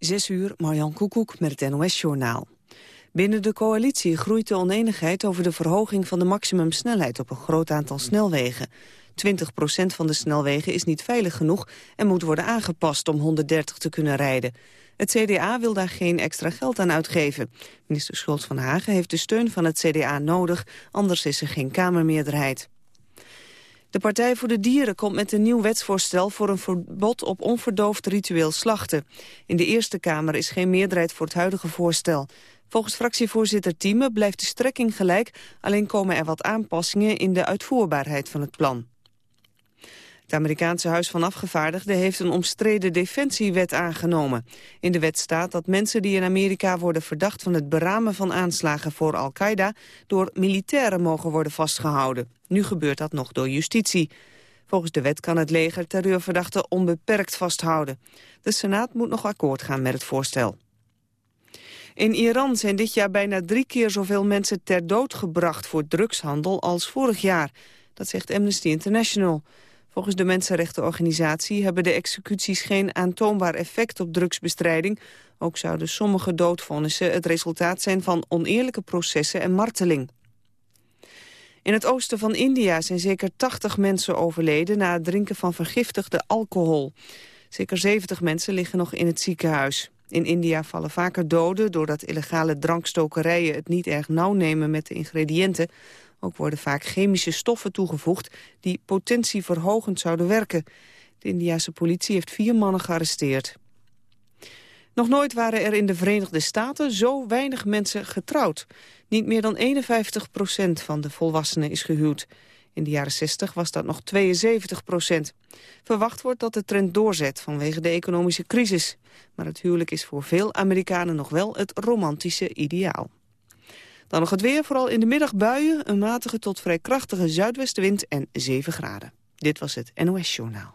Zes uur, Marjan Koekoek met het NOS-journaal. Binnen de coalitie groeit de oneenigheid over de verhoging van de maximumsnelheid op een groot aantal snelwegen. 20% van de snelwegen is niet veilig genoeg en moet worden aangepast om 130 te kunnen rijden. Het CDA wil daar geen extra geld aan uitgeven. Minister Schultz van Hagen heeft de steun van het CDA nodig, anders is er geen Kamermeerderheid. De Partij voor de Dieren komt met een nieuw wetsvoorstel voor een verbod op onverdoofd ritueel slachten. In de Eerste Kamer is geen meerderheid voor het huidige voorstel. Volgens fractievoorzitter Thieme blijft de strekking gelijk, alleen komen er wat aanpassingen in de uitvoerbaarheid van het plan. Het Amerikaanse Huis van Afgevaardigden heeft een omstreden defensiewet aangenomen. In de wet staat dat mensen die in Amerika worden verdacht van het beramen van aanslagen voor Al-Qaeda door militairen mogen worden vastgehouden. Nu gebeurt dat nog door justitie. Volgens de wet kan het leger terreurverdachten onbeperkt vasthouden. De Senaat moet nog akkoord gaan met het voorstel. In Iran zijn dit jaar bijna drie keer zoveel mensen ter dood gebracht voor drugshandel als vorig jaar. Dat zegt Amnesty International. Volgens de mensenrechtenorganisatie hebben de executies geen aantoonbaar effect op drugsbestrijding. Ook zouden sommige doodvonnissen het resultaat zijn van oneerlijke processen en marteling. In het oosten van India zijn zeker 80 mensen overleden na het drinken van vergiftigde alcohol. Zeker 70 mensen liggen nog in het ziekenhuis. In India vallen vaker doden doordat illegale drankstokerijen het niet erg nauw nemen met de ingrediënten. Ook worden vaak chemische stoffen toegevoegd die potentieverhogend zouden werken. De Indiase politie heeft vier mannen gearresteerd. Nog nooit waren er in de Verenigde Staten zo weinig mensen getrouwd. Niet meer dan 51 procent van de volwassenen is gehuwd. In de jaren 60 was dat nog 72 procent. Verwacht wordt dat de trend doorzet vanwege de economische crisis. Maar het huwelijk is voor veel Amerikanen nog wel het romantische ideaal. Dan nog het weer, vooral in de middag buien, een matige tot vrij krachtige zuidwestenwind en 7 graden. Dit was het NOS Journaal.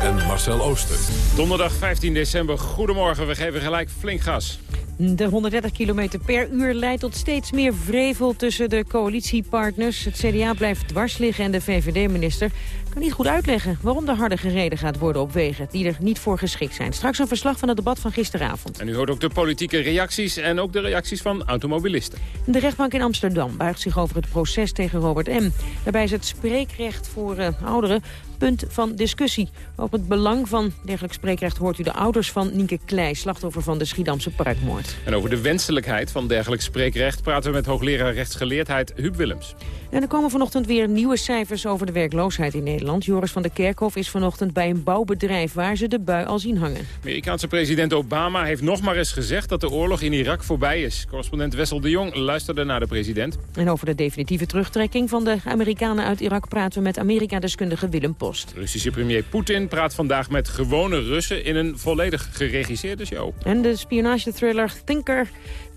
en Marcel Ooster. Donderdag 15 december, goedemorgen. We geven gelijk flink gas. De 130 km per uur leidt tot steeds meer vrevel tussen de coalitiepartners. Het CDA blijft dwars liggen en de VVD-minister kan niet goed uitleggen... waarom er harder gereden gaat worden op wegen die er niet voor geschikt zijn. Straks een verslag van het debat van gisteravond. En u hoort ook de politieke reacties en ook de reacties van automobilisten. De rechtbank in Amsterdam buigt zich over het proces tegen Robert M. Daarbij is het spreekrecht voor uh, ouderen punt van discussie. Op het belang van dergelijk spreekrecht hoort u de ouders van Nienke Klei... slachtoffer van de Schiedamse parkmoord. En over de wenselijkheid van dergelijk spreekrecht... praten we met hoogleraar rechtsgeleerdheid Huub Willems. En er komen vanochtend weer nieuwe cijfers over de werkloosheid in Nederland. Joris van der Kerkhof is vanochtend bij een bouwbedrijf waar ze de bui al zien hangen. Amerikaanse president Obama heeft nog maar eens gezegd dat de oorlog in Irak voorbij is. Correspondent Wessel de Jong luisterde naar de president. En over de definitieve terugtrekking van de Amerikanen uit Irak praten we met Amerika-deskundige Willem Post. Russische premier Poetin praat vandaag met gewone Russen in een volledig geregisseerde show. En de spionagethriller Thinker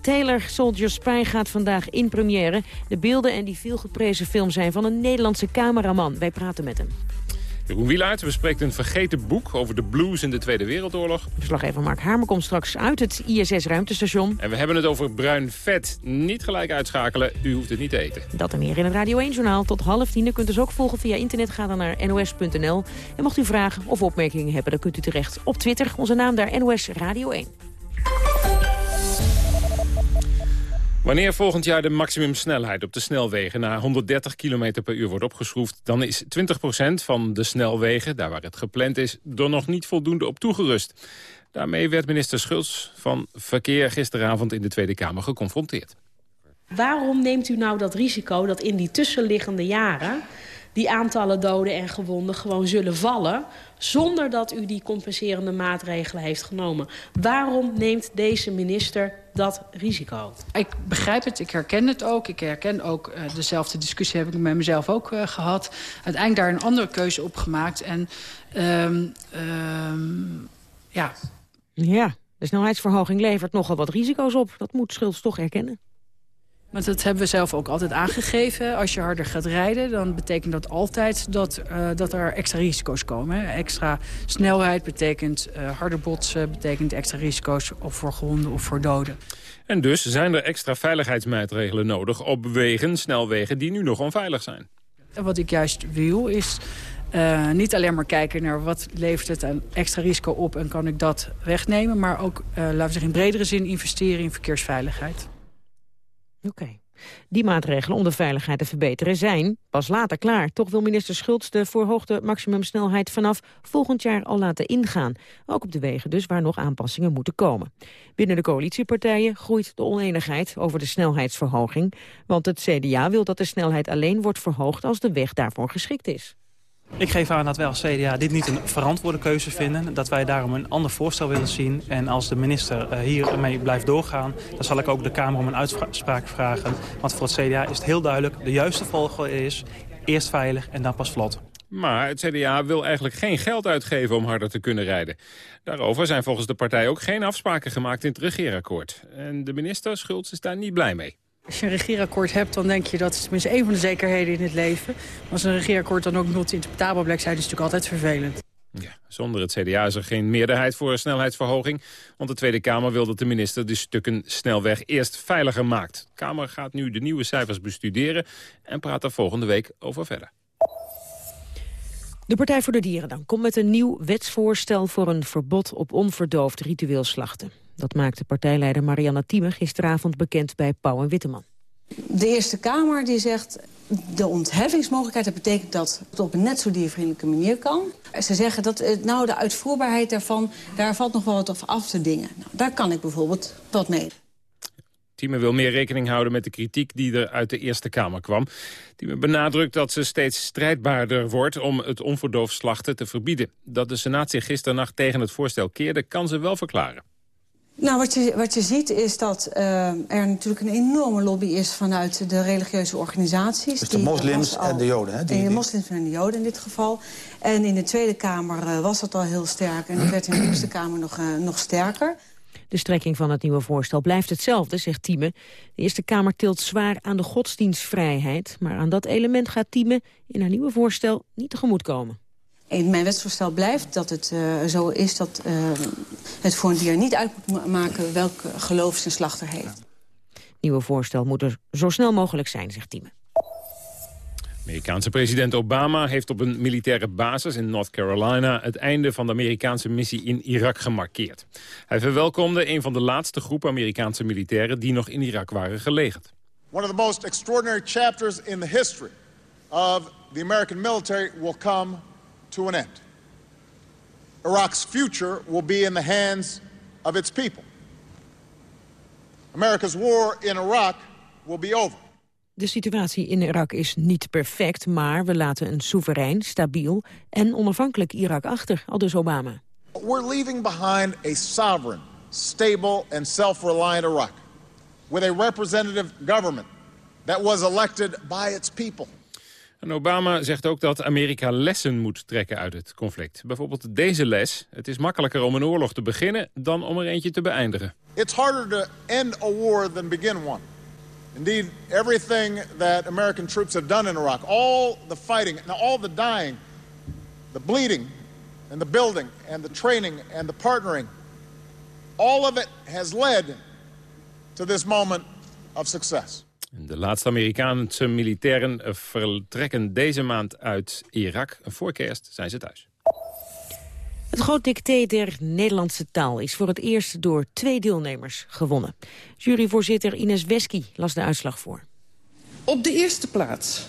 Taylor Soldier Spy gaat vandaag in première. De beelden en die veelgeprezen film zijn van een Nederlandse cameraman. Wij praten met hem. Jeroen Wielaert bespreekt een vergeten boek over de blues in de Tweede Wereldoorlog. Verslaggever Mark Hamer komt straks uit het ISS-ruimtestation. En we hebben het over bruin vet. Niet gelijk uitschakelen, u hoeft het niet te eten. Dat en meer in het Radio 1-journaal. Tot half tien u kunt dus ook volgen via internet. Ga dan naar nos.nl. En mocht u vragen of opmerkingen hebben, dan kunt u terecht op Twitter. Onze naam daar NOS Radio 1. Wanneer volgend jaar de maximumsnelheid op de snelwegen naar 130 km per uur wordt opgeschroefd... dan is 20% van de snelwegen, daar waar het gepland is, er nog niet voldoende op toegerust. Daarmee werd minister Schultz van Verkeer gisteravond in de Tweede Kamer geconfronteerd. Waarom neemt u nou dat risico dat in die tussenliggende jaren die aantallen doden en gewonden gewoon zullen vallen... zonder dat u die compenserende maatregelen heeft genomen. Waarom neemt deze minister dat risico? Ik begrijp het, ik herken het ook. Ik herken ook uh, dezelfde discussie heb ik met mezelf ook uh, gehad. Uiteindelijk daar een andere keuze op gemaakt. En um, um, ja... Ja, de snelheidsverhoging levert nogal wat risico's op. Dat moet Schultz toch erkennen. Want dat hebben we zelf ook altijd aangegeven. Als je harder gaat rijden, dan betekent dat altijd dat, uh, dat er extra risico's komen. Extra snelheid betekent uh, harder botsen, betekent extra risico's of voor gewonden of voor doden. En dus zijn er extra veiligheidsmaatregelen nodig op wegen, snelwegen die nu nog onveilig zijn. Wat ik juist wil is uh, niet alleen maar kijken naar wat levert het een extra risico op... en kan ik dat wegnemen, maar ook, uh, laten we zeggen, in bredere zin investeren in verkeersveiligheid. Oké. Die maatregelen om de veiligheid te verbeteren zijn pas later klaar. Toch wil minister Schultz de verhoogde maximumsnelheid vanaf volgend jaar al laten ingaan. Ook op de wegen dus waar nog aanpassingen moeten komen. Binnen de coalitiepartijen groeit de oneenigheid over de snelheidsverhoging. Want het CDA wil dat de snelheid alleen wordt verhoogd als de weg daarvoor geschikt is. Ik geef aan dat wij als CDA dit niet een verantwoorde keuze vinden. Dat wij daarom een ander voorstel willen zien. En als de minister eh, hiermee blijft doorgaan... dan zal ik ook de Kamer om een uitspraak vragen. Want voor het CDA is het heel duidelijk... de juiste volgorde is eerst veilig en dan pas vlot. Maar het CDA wil eigenlijk geen geld uitgeven om harder te kunnen rijden. Daarover zijn volgens de partij ook geen afspraken gemaakt in het regeerakkoord. En de minister Schultz is daar niet blij mee. Als je een regeerakkoord hebt, dan denk je dat is tenminste één van de zekerheden in het leven. Maar als een regeerakkoord dan ook niet interpretabel blijkt zijn, is het natuurlijk altijd vervelend. Ja, zonder het CDA is er geen meerderheid voor een snelheidsverhoging. Want de Tweede Kamer wil dat de minister de stukken snelweg eerst veiliger maakt. De Kamer gaat nu de nieuwe cijfers bestuderen en praat er volgende week over verder. De Partij voor de Dieren dan komt met een nieuw wetsvoorstel voor een verbod op onverdoofd ritueel slachten. Dat maakte partijleider Marianne Thieme gisteravond bekend bij Pauw en Witteman. De Eerste Kamer die zegt de ontheffingsmogelijkheid... dat betekent dat het op een net zo diervriendelijke manier kan. Ze zeggen dat eh, nou, de uitvoerbaarheid daarvan... daar valt nog wel wat af te dingen. Nou, daar kan ik bijvoorbeeld wat mee. Thieme wil meer rekening houden met de kritiek die er uit de Eerste Kamer kwam. Thieme benadrukt dat ze steeds strijdbaarder wordt om het onverdoofd slachten te verbieden. Dat de Senaat zich gisternacht tegen het voorstel keerde, kan ze wel verklaren. Nou, wat je, wat je ziet is dat uh, er natuurlijk een enorme lobby is vanuit de religieuze organisaties. Dus de moslims en de joden, hè? Die, de moslims en de joden in dit geval. En in de Tweede Kamer uh, was dat al heel sterk en het werd in de Eerste Kamer nog, uh, nog sterker. De strekking van het nieuwe voorstel blijft hetzelfde, zegt Thieme. De Eerste Kamer tilt zwaar aan de godsdienstvrijheid... maar aan dat element gaat Thieme in haar nieuwe voorstel niet tegemoetkomen. In mijn wetsvoorstel blijft dat het uh, zo is dat uh, het voor een dier niet uit moet maken welke geloof zijn slachter heeft. Nieuwe voorstel moet er zo snel mogelijk zijn, zegt Thieme. Amerikaanse president Obama heeft op een militaire basis in North Carolina... het einde van de Amerikaanse missie in Irak gemarkeerd. Hij verwelkomde een van de laatste groepen Amerikaanse militairen... die nog in Irak waren gelegerd. One of the most extraordinary chapters in the history of the American military will come to an end. Iraq's future will be in the hands of its people. America's war in Iraq will be over. De situatie in Irak is niet perfect, maar we laten een soeverein, stabiel en onafhankelijk Irak achter, aldus Obama. We're leaving behind a sovereign, stable and self-reliant Iraq with a representative government that was elected by its people. En Obama zegt ook dat Amerika lessen moet trekken uit het conflict. Bijvoorbeeld deze les. Het is makkelijker om een oorlog te beginnen dan om er eentje te beëindigen. It's harder to end a war than begin one. Indeed, everything that American troops have done in Iraq, all the fighting, all the dying, the bleeding, and the building, and the training, and the partnering, all of it has led to this moment of success. De laatste Amerikaanse militairen vertrekken deze maand uit Irak. Voor kerst zijn ze thuis. Het groot dicté der Nederlandse taal is voor het eerst door twee deelnemers gewonnen. Juryvoorzitter Ines Wesky las de uitslag voor. Op de eerste plaats.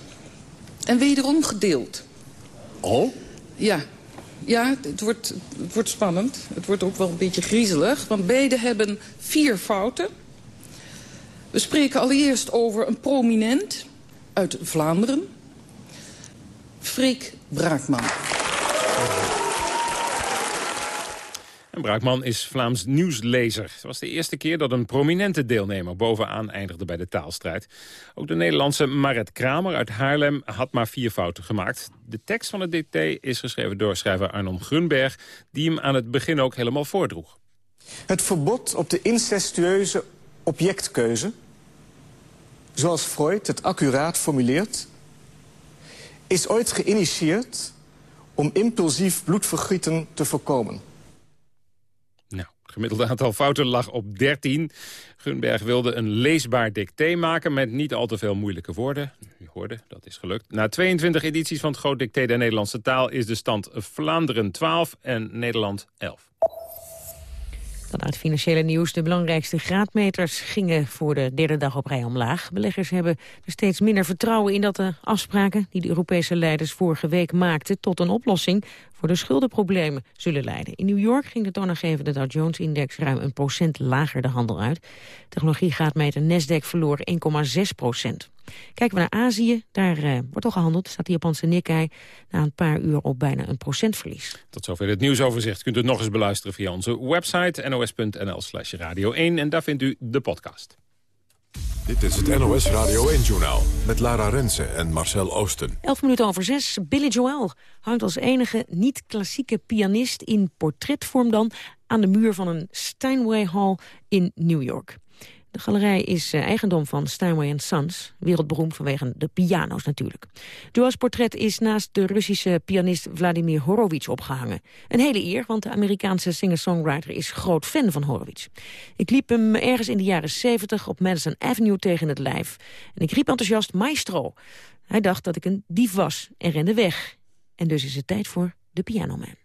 En wederom gedeeld. Oh? Ja. Ja, het wordt, het wordt spannend. Het wordt ook wel een beetje griezelig. Want beide hebben vier fouten. We spreken allereerst over een prominent uit Vlaanderen. Freek Braakman. En Braakman is Vlaams nieuwslezer. Het was de eerste keer dat een prominente deelnemer bovenaan eindigde bij de taalstrijd. Ook de Nederlandse Maret Kramer uit Haarlem had maar vier fouten gemaakt. De tekst van het DT is geschreven door schrijver Arnon Grunberg... die hem aan het begin ook helemaal voordroeg. Het verbod op de incestueuze objectkeuze... zoals Freud het accuraat formuleert... is ooit geïnitieerd om impulsief bloedvergieten te voorkomen gemiddelde aantal fouten lag op 13. Gunberg wilde een leesbaar dicté maken met niet al te veel moeilijke woorden. U hoorde, dat is gelukt. Na 22 edities van het groot dicté der Nederlandse taal... is de stand Vlaanderen 12 en Nederland 11. Dan uit financiële nieuws. De belangrijkste graadmeters gingen voor de derde dag op rij omlaag. Beleggers hebben er steeds minder vertrouwen in dat de afspraken... die de Europese leiders vorige week maakten tot een oplossing voor de schuldenproblemen zullen leiden. In New York ging de toonaangevende Dow Jones-index ruim een procent lager de handel uit. Technologiegraadmeter Nasdaq verloor 1,6 procent. Kijken we naar Azië, daar uh, wordt al gehandeld. Staat de Japanse Nikkei na een paar uur op bijna een procentverlies. Tot zover het nieuwsoverzicht. Kunt u nog eens beluisteren via onze website nos.nl slash radio 1. En daar vindt u de podcast. Dit is het NOS Radio 1-journaal met Lara Rensen en Marcel Oosten. Elf minuten over zes. Billy Joel hangt als enige niet-klassieke pianist in portretvorm dan... aan de muur van een Steinway Hall in New York. De galerij is eh, eigendom van Steinway Sons, wereldberoemd vanwege de piano's natuurlijk. Joel's portret is naast de Russische pianist Vladimir Horowitz opgehangen. Een hele eer, want de Amerikaanse singer-songwriter is groot fan van Horowitz. Ik liep hem ergens in de jaren 70 op Madison Avenue tegen het lijf. En ik riep enthousiast maestro. Hij dacht dat ik een dief was en rende weg. En dus is het tijd voor de pianoman.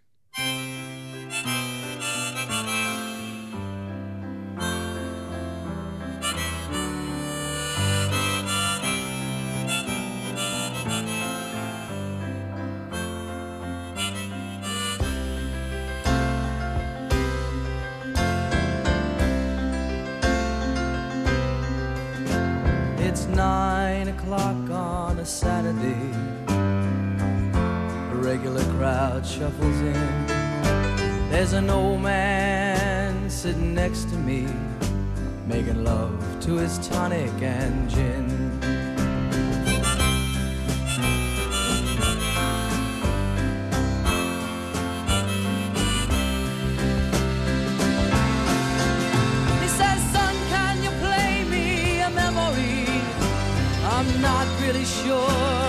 Crowd shuffles in. There's an old man sitting next to me, making love to his tonic and gin. He says, Son, can you play me a memory? I'm not really sure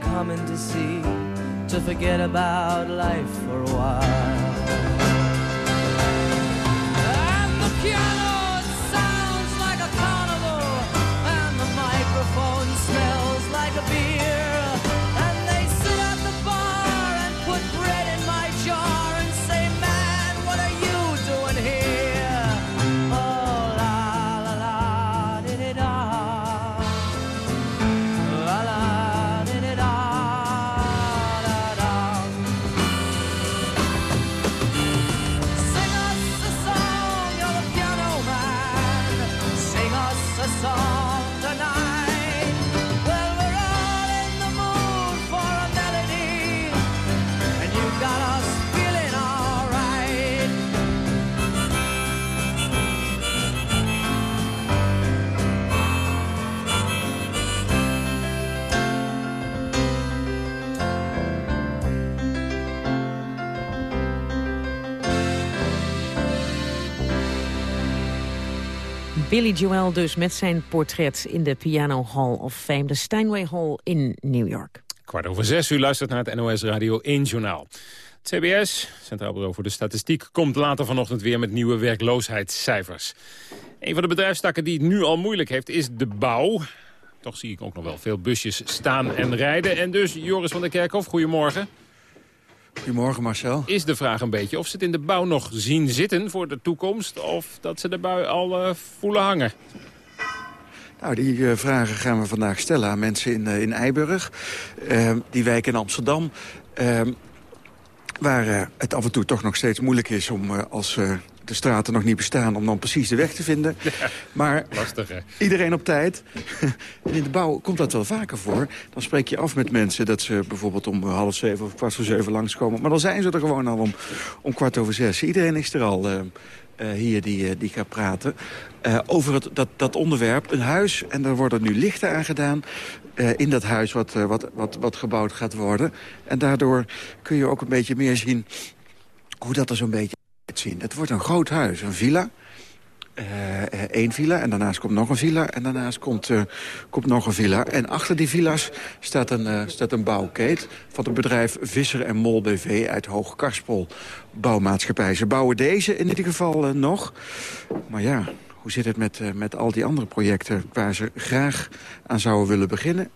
Coming to see to forget about life for a while. Billy Joel dus met zijn portret in de Piano Hall of Fame, de Steinway Hall in New York. Kwart over zes, u luistert naar het NOS Radio 1 Journaal. Het CBS, Centraal Bureau voor de Statistiek, komt later vanochtend weer met nieuwe werkloosheidscijfers. Een van de bedrijfstakken die het nu al moeilijk heeft is de bouw. Toch zie ik ook nog wel veel busjes staan en rijden. En dus Joris van der Kerkhof, goedemorgen. Goedemorgen Marcel. Is de vraag een beetje of ze het in de bouw nog zien zitten voor de toekomst... of dat ze de bui al uh, voelen hangen? Nou, die uh, vragen gaan we vandaag stellen aan mensen in, uh, in Eiburg. die wijk in Amsterdam. waar het af en toe toch nog steeds moeilijk is om als de straten nog niet bestaan om dan precies de weg te vinden. maar lastig, hè? iedereen op tijd. en in de bouw komt dat wel vaker voor. Dan spreek je af met mensen dat ze bijvoorbeeld om half zeven of kwart voor zeven langskomen. Maar dan zijn ze er gewoon al om, om kwart over zes. Iedereen is er al... Uh, uh, hier die, uh, die gaat praten. Uh, over het, dat, dat onderwerp, een huis. En er worden nu lichten aangedaan in dat huis wat, wat, wat, wat gebouwd gaat worden. En daardoor kun je ook een beetje meer zien hoe dat er zo'n beetje zien. Het wordt een groot huis, een villa. Eén uh, villa en daarnaast komt nog een villa en daarnaast komt, uh, komt nog een villa. En achter die villa's staat een, uh, staat een bouwkeet van het bedrijf Visser en Mol BV uit Hoogkarspel bouwmaatschappij. Ze bouwen deze in ieder geval nog. Maar ja, hoe zit het met, met al die andere projecten waar ze graag aan zouden willen beginnen?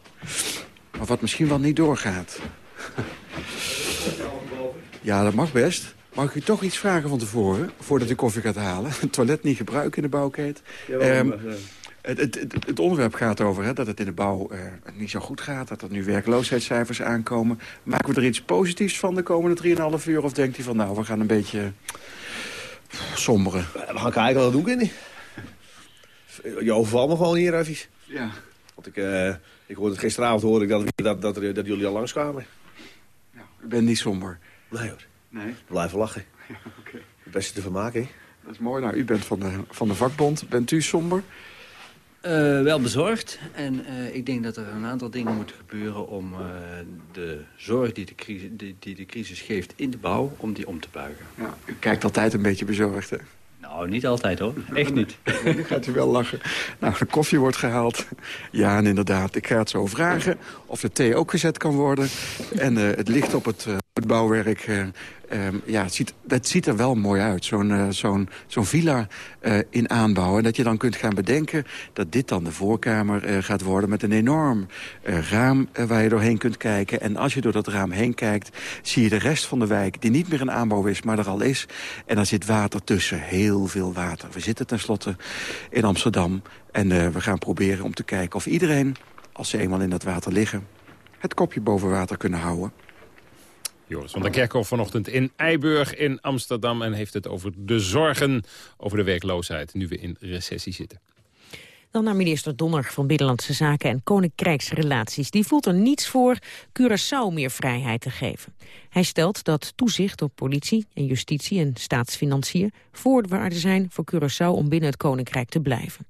Maar wat misschien wel niet doorgaat. ja, dat mag best. Mag ik u toch iets vragen van tevoren, voordat u koffie gaat halen? Het toilet niet gebruiken in de bouwkeet. Um, het, het, het, onderwerp gaat over hè, dat het in de bouw uh, niet zo goed gaat. Dat er nu werkloosheidscijfers aankomen. Maken we er iets positiefs van de komende 3,5 uur? Of denkt u van nou, we gaan een beetje somberen? We gaan kijken wat we doen, Kenny. Je overvalt me gewoon hier even. Ja. Want ik, uh, ik hoorde het gisteravond hoorde ik dat, dat, dat, dat jullie al langskwamen. Ja, u bent niet somber? Nee hoor. Nee? Blijven lachen. Ja, okay. Het beste te vermaken, Dat is mooi. Nou, u bent van de, van de vakbond. Bent u somber? Uh, wel bezorgd. En uh, ik denk dat er een aantal dingen moeten gebeuren... om uh, de zorg die de, crisis, die, die de crisis geeft in de bouw, om die om te buigen. Ja, u kijkt altijd een beetje bezorgd, hè? Nou, niet altijd hoor. Echt niet. Nu gaat u wel lachen. Nou, de koffie wordt gehaald. Ja, en inderdaad, ik ga het zo vragen of de thee ook gezet kan worden. En het licht op het, het bouwwerk Um, ja, het ziet, het ziet er wel mooi uit, zo'n uh, zo'n zo'n villa uh, in aanbouw. En dat je dan kunt gaan bedenken dat dit dan de voorkamer uh, gaat worden... met een enorm raam waar je doorheen kunt kijken. En als je door dat raam heen kijkt, zie je de rest van de wijk... die niet meer in aanbouw is, maar er al is. En daar zit water tussen, heel veel water. We zitten tenslotte in Amsterdam. En we gaan proberen om te kijken of iedereen, als ze eenmaal in dat water liggen... het kopje boven water kunnen houden. Joris van der Kerkhoff vanochtend in Eiburg in Amsterdam... en heeft het over de zorgen over de werkloosheid... nu we in recessie zitten. Dan naar minister Donner van Binnenlandse Zaken en Koninkrijksrelaties. Die voelt er niets voor Curaçao meer vrijheid te geven. Hij stelt dat toezicht op politie en justitie en staatsfinanciën... voorwaarden zijn voor Curaçao om binnen het Koninkrijk te blijven.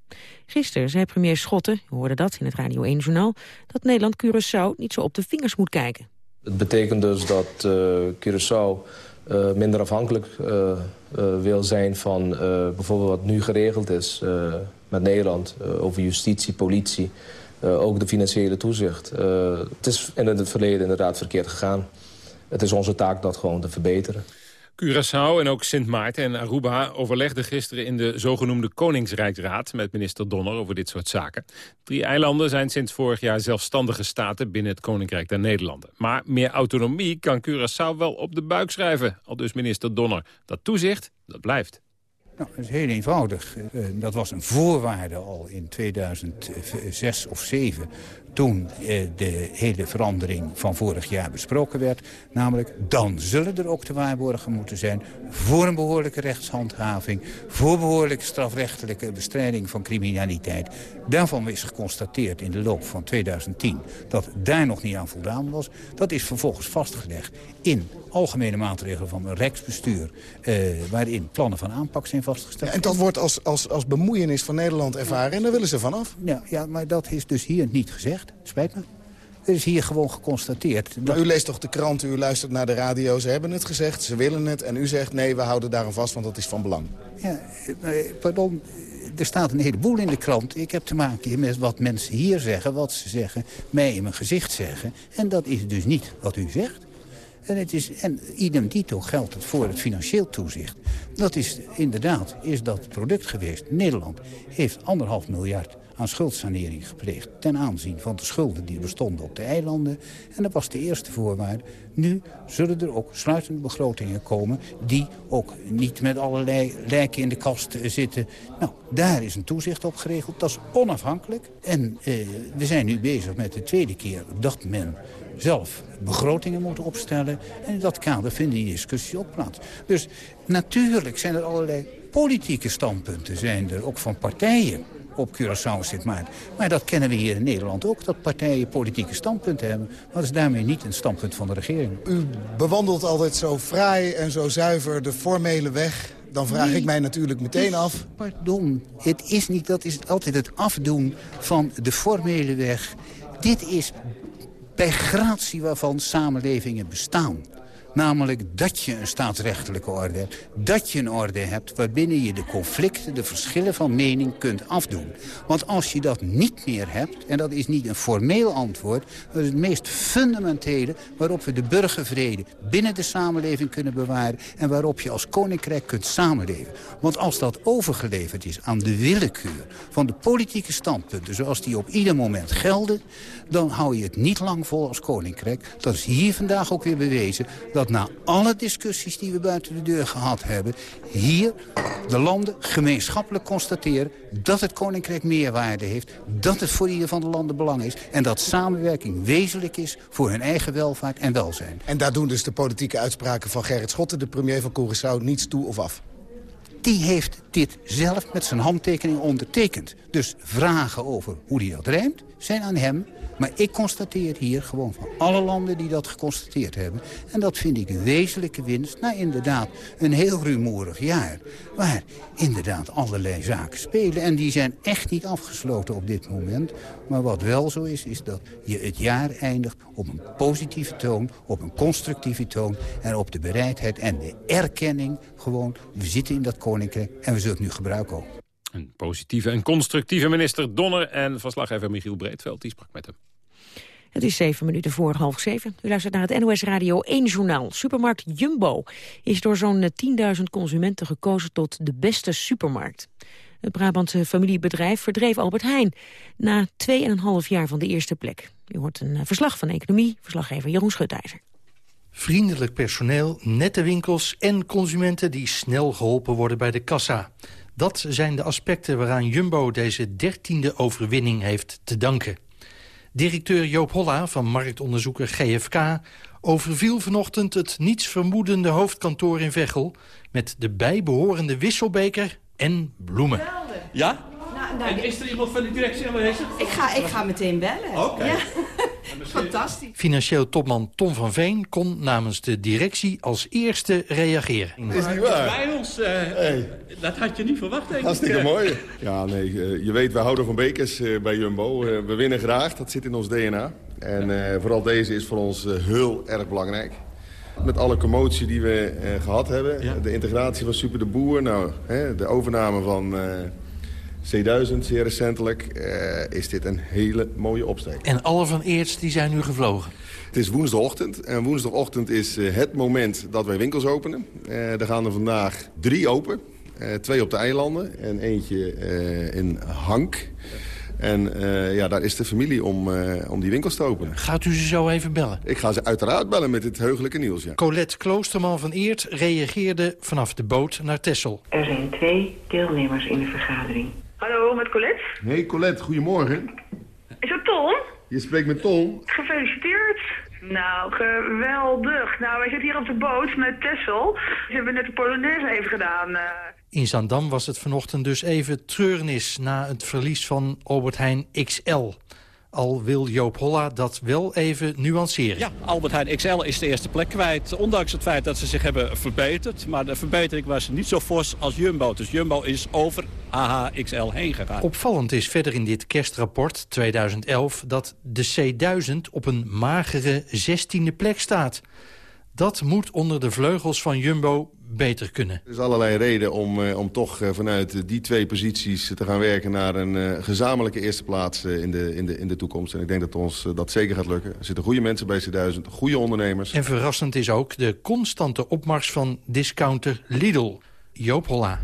Gisteren zei premier Schotten, u hoorde dat in het Radio 1-journaal... dat Nederland Curaçao niet zo op de vingers moet kijken. Het betekent dus dat uh, Curaçao uh, minder afhankelijk uh, wil zijn van bijvoorbeeld wat nu geregeld is met Nederland over justitie, politie, ook de financiële toezicht. het is in het verleden inderdaad verkeerd gegaan. Het is onze taak dat gewoon te verbeteren. Curaçao en ook Sint Maarten en Aruba overlegden gisteren in de zogenoemde Koningsrijksraad met minister Donner over dit soort zaken. Drie eilanden zijn sinds vorig jaar zelfstandige staten binnen het Koninkrijk der Nederlanden. Maar meer autonomie kan Curaçao wel op de buik schrijven, al dus minister Donner. Dat toezicht, dat blijft. Nou, dat is heel eenvoudig. Uh, dat was een voorwaarde al in 2006 of 2007 toen eh, de hele verandering van vorig jaar besproken werd. Namelijk, dan zullen er ook te waarborgen moeten zijn... voor een behoorlijke rechtshandhaving... voor behoorlijke strafrechtelijke bestrijding van criminaliteit. Daarvan is geconstateerd in de loop van 2010 dat daar nog niet aan voldaan was. Dat is vervolgens vastgelegd in algemene maatregelen van een rechtsbestuur... Eh, waarin plannen van aanpak zijn vastgesteld. Ja, en dat wordt als, als, als bemoeienis van Nederland ervaren en daar willen ze vanaf. Ja, ja, maar dat is dus hier niet gezegd. Spijt me. Er is hier gewoon geconstateerd. Maar u leest toch de krant, u luistert naar de radio, ze hebben het gezegd, ze willen het... en u zegt nee, we houden daarom vast, want dat is van belang. Ja, pardon, er staat een heleboel in de krant. Ik heb te maken met wat mensen hier zeggen, wat ze zeggen, mij in mijn gezicht zeggen. En dat is dus niet wat u zegt. En, het is, en idem dito geldt het voor het financieel toezicht. Dat is inderdaad is dat product geweest. Nederland heeft anderhalf miljard aan schuldsanering gepleegd... ten aanzien van de schulden die bestonden op de eilanden. En dat was de eerste voorwaarde. Nu zullen er ook sluitende begrotingen komen... die ook niet met allerlei lijken in de kast zitten. Nou, daar is een toezicht op geregeld. Dat is onafhankelijk. En eh, we zijn nu bezig met de tweede keer dat men zelf begrotingen moet opstellen. En in dat kader vinden die discussies ook plaats. Dus natuurlijk zijn er allerlei politieke standpunten zijn er, ook van partijen op Curaçao zit maar. Maar dat kennen we hier in Nederland ook, dat partijen politieke standpunten hebben. Maar dat is daarmee niet een standpunt van de regering. U bewandelt altijd zo fraai en zo zuiver de formele weg. Dan vraag ik mij natuurlijk meteen af... Pardon, het is niet, dat is altijd het afdoen van de formele weg. Dit is bij gratie waarvan samenlevingen bestaan. Namelijk dat je een staatsrechtelijke orde hebt. Dat je een orde hebt waarbinnen je de conflicten, de verschillen van mening kunt afdoen. Want als je dat niet meer hebt, en dat is niet een formeel antwoord... dat is het meest fundamentele waarop we de burgervrede binnen de samenleving kunnen bewaren... en waarop je als koninkrijk kunt samenleven. Want als dat overgeleverd is aan de willekeur van de politieke standpunten... zoals die op ieder moment gelden, dan hou je het niet lang vol als koninkrijk. Dat is hier vandaag ook weer bewezen... dat na alle discussies die we buiten de deur gehad hebben... hier de landen gemeenschappelijk constateren dat het Koninkrijk meerwaarde heeft... dat het voor ieder van de landen belang is... en dat samenwerking wezenlijk is voor hun eigen welvaart en welzijn. En daar doen dus de politieke uitspraken van Gerrit Schotten... de premier van Curaçao, niets toe of af? Die heeft dit zelf met zijn handtekening ondertekend. Dus vragen over hoe hij dat rijmt zijn aan hem. Maar ik constateer hier gewoon van alle landen die dat geconstateerd hebben. En dat vind ik een wezenlijke winst. Nou, inderdaad, een heel rumoerig jaar. Waar inderdaad allerlei zaken spelen. En die zijn echt niet afgesloten op dit moment. Maar wat wel zo is, is dat je het jaar eindigt op een positieve toon. Op een constructieve toon. En op de bereidheid en de erkenning gewoon. We zitten in dat koninkrijk en we zullen het nu gebruiken ook. Een positieve en constructieve minister Donner en verslaggever Michiel Breedveld, die sprak met hem. Het is zeven minuten voor half zeven. U luistert naar het NOS Radio 1 journaal. Supermarkt Jumbo is door zo'n 10.000 consumenten gekozen tot de beste supermarkt. Het Brabantse familiebedrijf verdreef Albert Heijn na 2,5 jaar van de eerste plek. U hoort een verslag van economie, verslaggever Jeroen Schutijzer. Vriendelijk personeel, nette winkels en consumenten die snel geholpen worden bij de kassa. Dat zijn de aspecten waaraan Jumbo deze dertiende overwinning heeft te danken. Directeur Joop Holla van marktonderzoeker GFK overviel vanochtend het nietsvermoedende hoofdkantoor in Veghel... met de bijbehorende wisselbeker en bloemen. Ja? Nou, nou, en is er iemand van de directie aanwezig? Ik ga, ik ga meteen bellen. Oké. Ja. Fantastisch. Financieel topman Tom van Veen kon namens de directie als eerste reageren. Is niet waar? Bij ons, uh, hey. dat had je niet verwacht, denk ik. Hartstikke mooi. Ja, nee, uh, je weet, wij houden van bekers uh, bij Jumbo. we winnen graag, dat zit in ons DNA. En vooral deze is voor ons heel erg belangrijk. Met alle commotie die we gehad hebben. Ja. De integratie van Super de Boer. Nou, hè, de overname van... C1000, zeer recentelijk, uh, is dit een hele mooie opsteek. En alle van eerst die zijn nu gevlogen? Het is woensdagochtend en woensdagochtend is het moment dat wij winkels openen. Er gaan er vandaag drie open. twee op de eilanden en eentje in Hank. En ja, daar is de familie om, om die winkels te openen. Gaat u ze zo even bellen? Ik ga ze uiteraard bellen met dit heugelijke nieuws, ja. Colette Kloosterman van Eert reageerde vanaf de boot naar Tessel. Er zijn twee deelnemers in de vergadering. Hallo, met Colette. Hey Colette, goedemorgen. Is dat Tom? Je spreekt met Tom. Gefeliciteerd. Nou, geweldig. Nou, wij zitten hier op de boot met Tessel. We hebben net de Polonaise even gedaan. In Zandam was het vanochtend dus even treurnis na het verlies van Albert Heijn XL. Al wil Joop Holla dat wel even nuanceren. Ja, Albert Heijn XL is de eerste plek kwijt. Ondanks het feit dat ze zich hebben verbeterd. Maar de verbetering was niet zo fors als Jumbo. Dus Jumbo is over AHXL heen gegaan. Opvallend is verder in dit kerstrapport 2011... dat de C1000 op een magere 16e plek staat. Dat moet onder de vleugels van Jumbo beter kunnen. Er is allerlei reden om, eh, om toch eh, vanuit die twee posities te gaan werken... naar een eh, gezamenlijke eerste plaats in, de, in, de, in de toekomst. En ik denk dat ons dat zeker gaat lukken. Er zitten goede mensen bij C1000, goede ondernemers. En verrassend is ook de constante opmars van discounter Lidl. Joop Holla.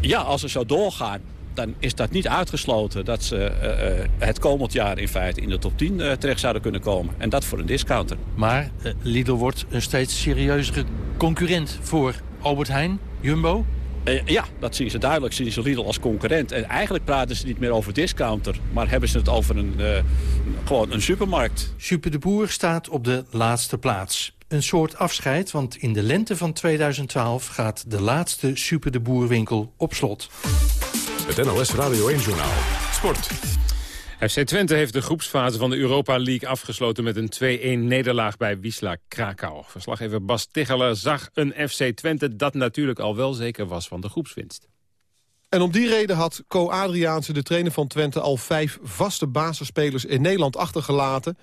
ja, als het zo doorgaan, dan is dat niet uitgesloten dat ze uh, het komend jaar in feite in de top 10 uh, terecht zouden kunnen komen. En dat voor een discounter. Maar Lidl wordt een steeds serieuzere concurrent voor Albert Heijn, Jumbo? ja, dat zien ze duidelijk. Zien ze Lidl als concurrent. En eigenlijk praten ze niet meer over discounter, maar hebben ze het over een, gewoon een supermarkt. Super de Boer staat op de laatste plaats een soort afscheid, want in de lente van 2012 gaat de laatste Super de Boer-winkel op slot. Het NOS Radio 1-journaal. Sport. FC Twente heeft de groepsfase van de Europa League afgesloten met een 2-1 nederlaag bij Wisla Krakau. Verslaggever Bas Ticheler zag een FC Twente dat natuurlijk al wel zeker was van de groepswinst. En om die reden had Co Adriaanse, de trainer van Twente... al vijf vaste basisspelers in Nederland achtergelaten.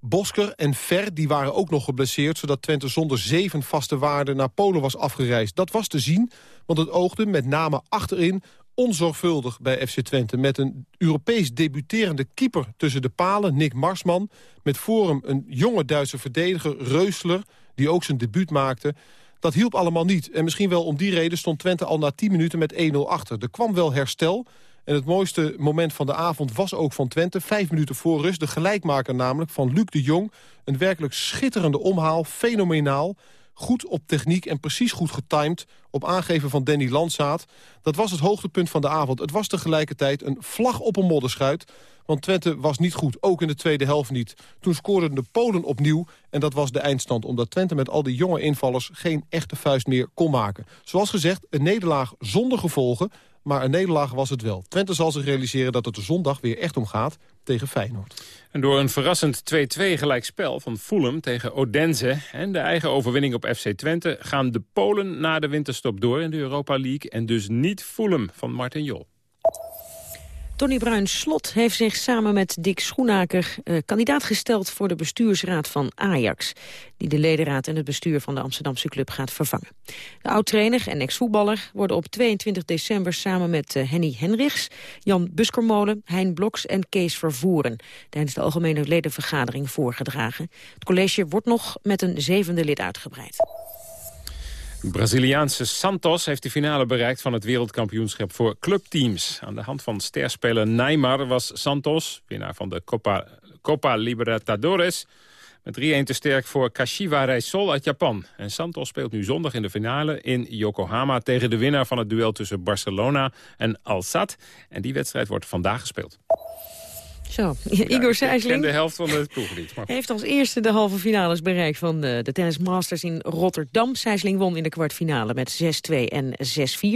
Bosker en Ver die waren ook nog geblesseerd... zodat Twente zonder zeven vaste waarden naar Polen was afgereisd. Dat was te zien, want het oogde met name achterin onzorgvuldig bij FC Twente... met een Europees debuterende keeper tussen de palen, Nick Marsman... met voor hem een jonge Duitse verdediger, Reusler... die ook zijn debuut maakte. Dat hielp allemaal niet. En misschien wel om die reden stond Twente al na 10 minuten met 1-0 achter. Er kwam wel herstel. En het mooiste moment van de avond was ook van Twente. Vijf minuten voor rust, de gelijkmaker namelijk van Luc de Jong. Een werkelijk schitterende omhaal, fenomenaal goed op techniek en precies goed getimed... op aangeven van Danny Landzaat. Dat was het hoogtepunt van de avond. Het was tegelijkertijd een vlag op een modderschuit... want Twente was niet goed, ook in de tweede helft niet. Toen scoorden de Polen opnieuw en dat was de eindstand... omdat Twente met al die jonge invallers geen echte vuist meer kon maken. Zoals gezegd, een nederlaag zonder gevolgen... maar een nederlaag was het wel. Twente zal zich realiseren dat het er zondag weer echt om gaat tegen Feyenoord. En door een verrassend 2-2 gelijkspel van Fulham tegen Odense... en de eigen overwinning op FC Twente... gaan de Polen na de winterstop door in de Europa League... en dus niet Fulham van Martin Jol. Tony Bruin-Slot heeft zich samen met Dick Schoenaker eh, kandidaat gesteld voor de bestuursraad van Ajax, die de ledenraad en het bestuur van de Amsterdamse club gaat vervangen. De oud-trainer en ex-voetballer worden op 22 december samen met uh, Henny Henrichs, Jan Buskermolen, Hein Bloks en Kees Vervoeren tijdens de algemene ledenvergadering voorgedragen. Het college wordt nog met een zevende lid uitgebreid. Braziliaanse Santos heeft de finale bereikt van het wereldkampioenschap voor clubteams. Aan de hand van sterspeler Neymar was Santos, winnaar van de Copa, Copa Libertadores... met 3-1 te sterk voor Kashiwa Reysol uit Japan. En Santos speelt nu zondag in de finale in Yokohama... tegen de winnaar van het duel tussen Barcelona en Al. En die wedstrijd wordt vandaag gespeeld. Zo, Igor Sijsling. de helft van het ploeggebied. Heeft als eerste de halve finales bereikt van de, de Tennis Masters in Rotterdam. Sijsling won in de kwartfinale met 6-2 en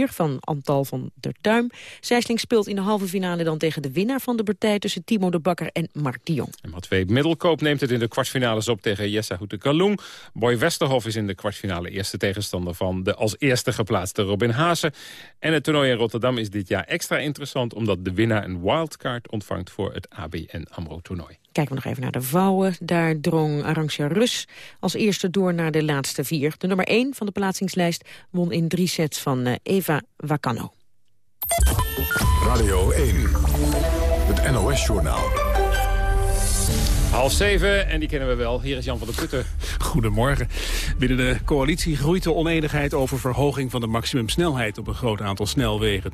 6-4 van Antal van der Tuim. Sijsling speelt in de halve finale dan tegen de winnaar van de partij... tussen Timo de Bakker en Mark Dion. En Matwee Middelkoop neemt het in de kwartfinales op tegen Jessa Hoete Kalung. Boy Westerhof is in de kwartfinale eerste tegenstander van de als eerste geplaatste Robin Haase. En het toernooi in Rotterdam is dit jaar extra interessant... omdat de winnaar een wildcard ontvangt voor het ABN AMRO-toernooi. Kijken we nog even naar de vrouwen. Daar drong Arantxa Rus als eerste door naar de laatste vier. De nummer 1 van de plaatsingslijst won in drie sets van uh, Eva Wakano. Radio 1, het NOS-journaal. Half zeven, en die kennen we wel. Hier is Jan van der Putten. Goedemorgen. Binnen de coalitie groeit de oneenigheid over verhoging van de maximumsnelheid op een groot aantal snelwegen. 20%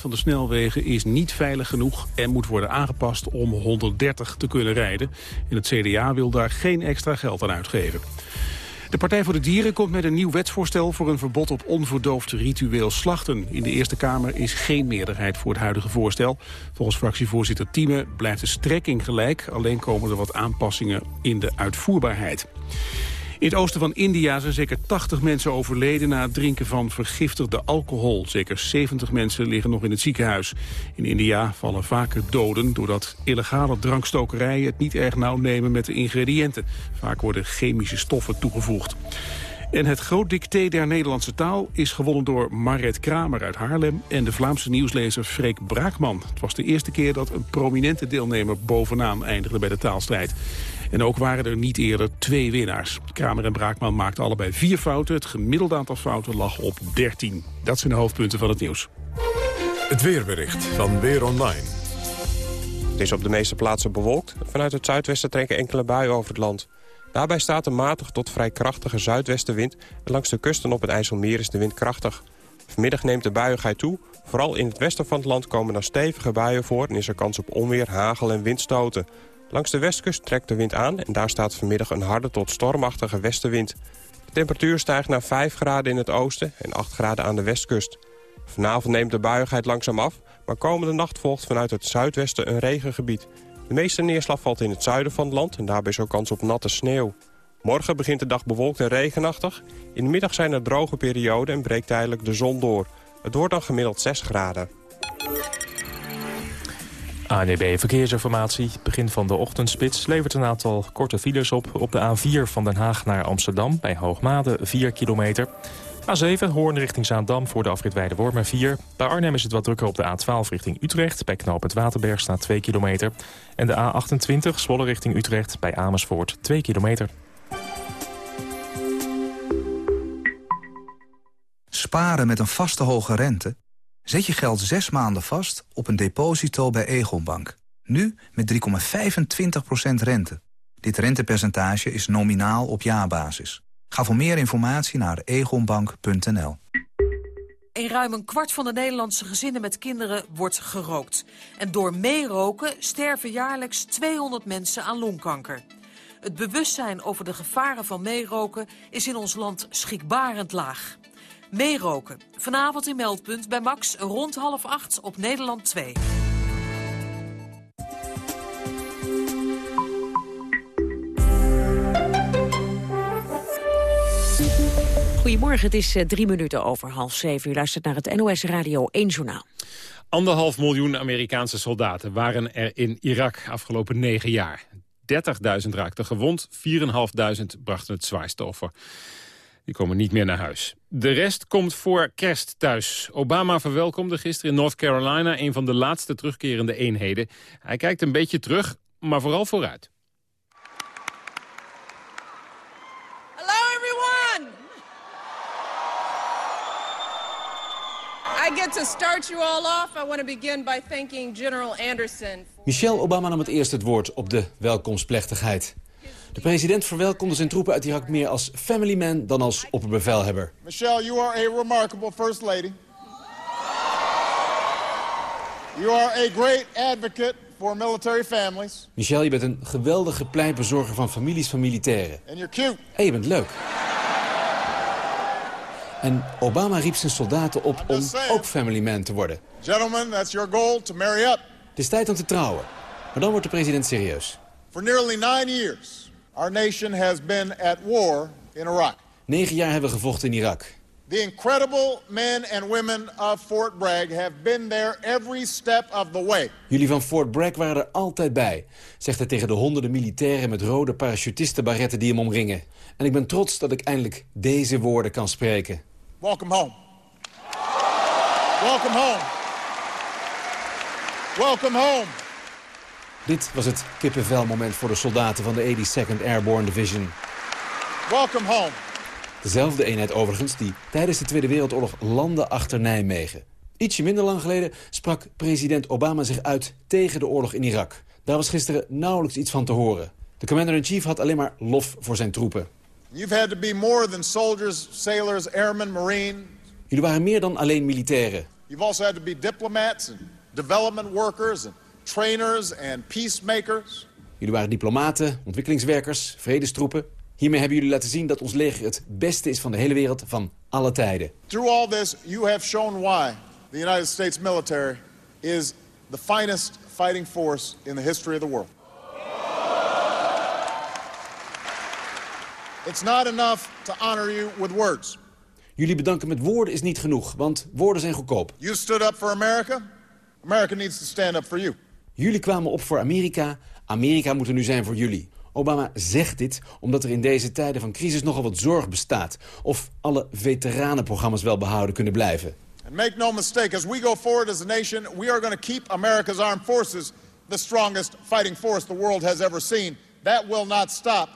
van de snelwegen is niet veilig genoeg en moet worden aangepast om 130 te kunnen rijden. En het CDA wil daar geen extra geld aan uitgeven. De Partij voor de Dieren komt met een nieuw wetsvoorstel voor een verbod op onverdoofd ritueel slachten. In de Eerste Kamer is geen meerderheid voor het huidige voorstel. Volgens fractievoorzitter Thieme blijft de strekking gelijk, alleen komen er wat aanpassingen in de uitvoerbaarheid. In het oosten van India zijn zeker 80 mensen overleden na het drinken van vergiftigde alcohol. Zeker 70 mensen liggen nog in het ziekenhuis. In India vallen vaker doden doordat illegale drankstokerijen het niet erg nauw nemen met de ingrediënten. Vaak worden chemische stoffen toegevoegd. En het groot dicté der Nederlandse taal is gewonnen door Maret Kramer uit Haarlem... en de Vlaamse nieuwslezer Freek Braakman. Het was de eerste keer dat een prominente deelnemer bovenaan eindigde bij de taalstrijd. En ook waren er niet eerder twee winnaars. Kramer en Braakman maakten allebei vier fouten. Het gemiddelde aantal fouten lag op 13. Dat zijn de hoofdpunten van het nieuws. Het weerbericht van Weer Online. Het is op de meeste plaatsen bewolkt. Vanuit het zuidwesten trekken enkele buien over het land. Daarbij staat een matig tot vrij krachtige zuidwestenwind... en langs de kusten op het IJsselmeer is de wind krachtig. Vanmiddag neemt de buiigheid toe. Vooral in het westen van het land komen dan stevige buien voor... en is er kans op onweer, hagel en windstoten. Langs de westkust trekt de wind aan... en daar staat vanmiddag een harde tot stormachtige westenwind. De temperatuur stijgt naar 5 graden in het oosten en 8 graden aan de westkust. Vanavond neemt de buiigheid langzaam af... maar komende nacht volgt vanuit het zuidwesten een regengebied. De meeste neerslag valt in het zuiden van het land... en daarbij is ook kans op natte sneeuw. Morgen begint de dag bewolkt en regenachtig. In de middag zijn er droge perioden en breekt tijdelijk de zon door. Het wordt dan gemiddeld 6 graden. ANEB Verkeersinformatie. Begin van de ochtendspits levert een aantal korte files op. Op de A4 van Den Haag naar Amsterdam bij Hoogmade 4 kilometer. A7 Hoorn richting Zaandam voor de afrit Weidewormer 4. Bij Arnhem is het wat drukker op de A12 richting Utrecht. Bij knooppunt Waterberg staat 2 kilometer. En de A28 Zwolle richting Utrecht bij Amersfoort 2 kilometer. Sparen met een vaste hoge rente? Zet je geld zes maanden vast op een deposito bij Egonbank. Nu met 3,25% rente. Dit rentepercentage is nominaal op jaarbasis. Ga voor meer informatie naar egonbank.nl. In ruim een kwart van de Nederlandse gezinnen met kinderen wordt gerookt. En door meeroken sterven jaarlijks 200 mensen aan longkanker. Het bewustzijn over de gevaren van meeroken is in ons land schrikbarend laag. Meeroken. Vanavond in Meldpunt bij Max rond half acht op Nederland 2. Goedemorgen, het is eh, drie minuten over half zeven. U luistert naar het NOS Radio 1 Journaal. Anderhalf miljoen Amerikaanse soldaten waren er in Irak afgelopen negen jaar. 30.000 raakten gewond, 4.500 brachten het zwaarste offer. Die komen niet meer naar huis. De rest komt voor kerst thuis. Obama verwelkomde gisteren in North Carolina... een van de laatste terugkerende eenheden. Hij kijkt een beetje terug, maar vooral vooruit. Hello, everyone. I get to start you all off. I want to begin by thanking General Anderson. Michelle Obama nam het eerst het woord op de welkomstplechtigheid. De president verwelkomde zijn troepen uit Irak meer als family man dan als opperbevelhebber. Michelle, you are a remarkable first lady. You are a great advocate for military families. Michelle, je bent een geweldige pleitbezorger van families van militairen. And you're cute. En je bent leuk. En Obama riep zijn soldaten op om ook family man te worden. Gentlemen, that's your goal to marry up. Het is tijd om te trouwen. Maar dan wordt de president serieus. For nearly nine years, our nation has been at war in Iraq. Negen jaar hebben we gevochten in Irak. The incredible men and women of Fort Bragg have been there every step of the way. Jullie van Fort Bragg waren er altijd bij, zegt hij tegen de honderden militairen met rode parachutistenbarretten die hem omringen. En ik ben trots dat ik eindelijk deze woorden kan spreken. Welcome home. Welcome home. Welcome home. Dit was het kippenvelmoment voor de soldaten van de 82nd Airborne Division. Welcome home. Dezelfde eenheid overigens die tijdens de Tweede Wereldoorlog landde achter Nijmegen. Ietsje minder lang geleden sprak president Obama zich uit tegen de oorlog in Irak. Daar was gisteren nauwelijks iets van te horen. De commander-in-chief had alleen maar lof voor zijn troepen. You've had to be more than soldiers, sailors, airmen, marine. Jullie waren meer dan alleen militairen. You've also had to be diplomats and development workers and trainers and peacemakers. Jullie waren diplomaten, ontwikkelingswerkers, vredestroepen. Hiermee hebben jullie laten zien dat ons leger het beste is van de hele wereld van alle tijden. Through all this, you have shown why the United States military is the finest fighting force in the history of the world. It's not enough to honor you with words. Jullie bedanken met woorden is niet genoeg, want woorden zijn goedkoop. You stood up for America. America needs to stand up for you. Jullie kwamen op voor Amerika. Amerika moet er nu zijn voor jullie. Obama zegt dit omdat er in deze tijden van crisis nogal wat zorg bestaat. Of alle veteranenprogramma's wel behouden kunnen blijven. And make no mistake, as we go forward as a nation, we are going to keep America's armed forces the strongest fighting force the world has ever seen. That will not stop.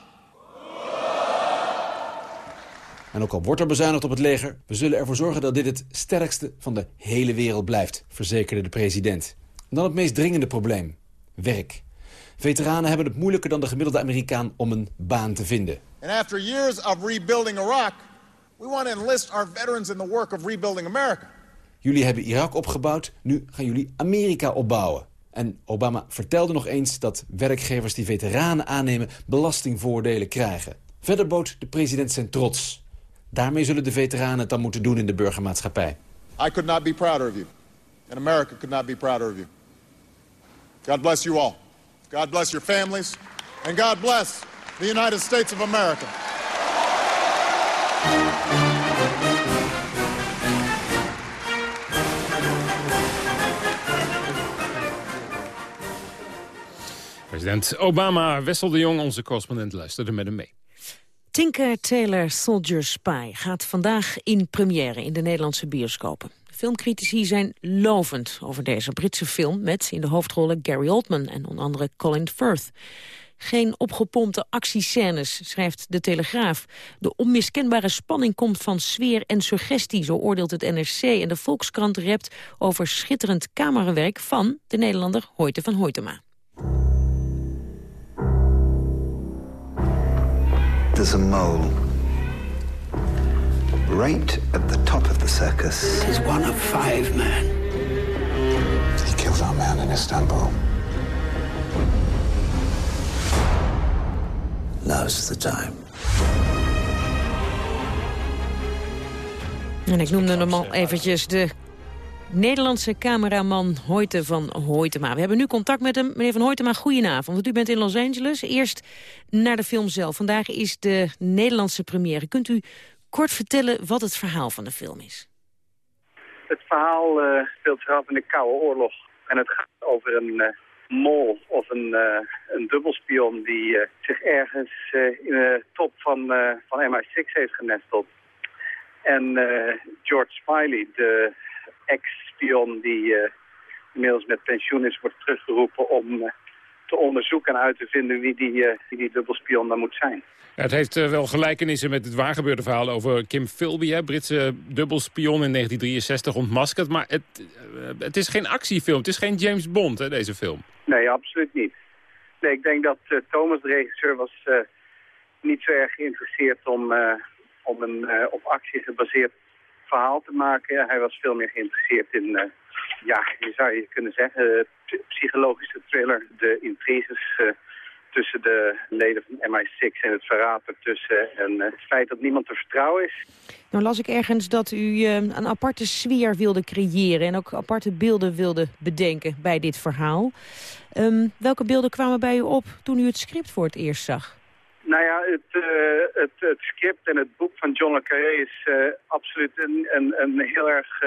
En ook al wordt er bezuinigd op het leger... we zullen ervoor zorgen dat dit het sterkste van de hele wereld blijft... verzekerde de president. Dan het meest dringende probleem. Werk. Veteranen hebben het moeilijker dan de gemiddelde Amerikaan om een baan te vinden. And after years of rebuilding Iraq, we want to enlist our veterans in the work of rebuilding America. Jullie hebben Irak opgebouwd, nu gaan jullie Amerika opbouwen. En Obama vertelde nog eens dat werkgevers die veteranen aannemen... belastingvoordelen krijgen. Verder bood de president zijn trots. Daarmee zullen de veteranen het dan moeten doen in de burgermaatschappij. I could not be prouder of you. And America could not be prouder of you. God bless you all. God bless your families. And God bless the United States of America. President Obama, Wessel de Jong, onze correspondent, luisterde met hem mee. Tinker Taylor Soldier Spy gaat vandaag in première in de Nederlandse bioscopen. Filmcritici zijn lovend over deze Britse film... met in de hoofdrollen Gary Oldman en onder andere Colin Firth. Geen opgepompte actiescènes, schrijft De Telegraaf. De onmiskenbare spanning komt van sfeer en suggestie, zo oordeelt het NRC. En de Volkskrant rept over schitterend camerawerk van de Nederlander Hoyte van Hoytema. There's a mole. Right at the top of the circus. He's one of five men. He killed our man in Istanbul. Now's the time. En ik noemde hem al eventjes de Nederlandse cameraman Hoyte van Hoytema. We hebben nu contact met hem. Meneer van Hoytema, goedenavond. Want u bent in Los Angeles. Eerst naar de film zelf. Vandaag is de Nederlandse première. Kunt u kort vertellen wat het verhaal van de film is? Het verhaal uh, speelt zich af in de Koude Oorlog. En het gaat over een uh, mol of een, uh, een dubbelspion die zich ergens in de top van, van MI6 heeft genesteld. En George Smiley, de ex-spion die inmiddels met pensioen is, wordt teruggeroepen om te onderzoeken en uit te vinden wie die, wie die dubbelspion dan moet zijn. Ja, het heeft uh, wel gelijkenissen met het waargebeurde verhaal over Kim Philby, hè, Britse dubbelspion in 1963 ontmaskerd. Maar het, uh, het is geen actiefilm, het is geen James Bond, hè, deze film. Nee, absoluut niet. Nee, ik denk dat uh, Thomas, de regisseur, was niet zo erg geïnteresseerd om, om een op actie gebaseerd verhaal te maken. Hij was veel meer geïnteresseerd in, ja, je zou je kunnen zeggen, psychologische thriller, de intriges tussen de leden van MI6 en het verraad ertussen. En het feit dat niemand te vertrouwen is. Nou las ik ergens dat u een aparte sfeer wilde creëren... en ook aparte beelden wilde bedenken bij dit verhaal. Um, welke beelden kwamen bij u op toen u het script voor het eerst zag? Nou ja, het, uh, het, het script en het boek van John le Carré is absoluut een, een, een heel erg...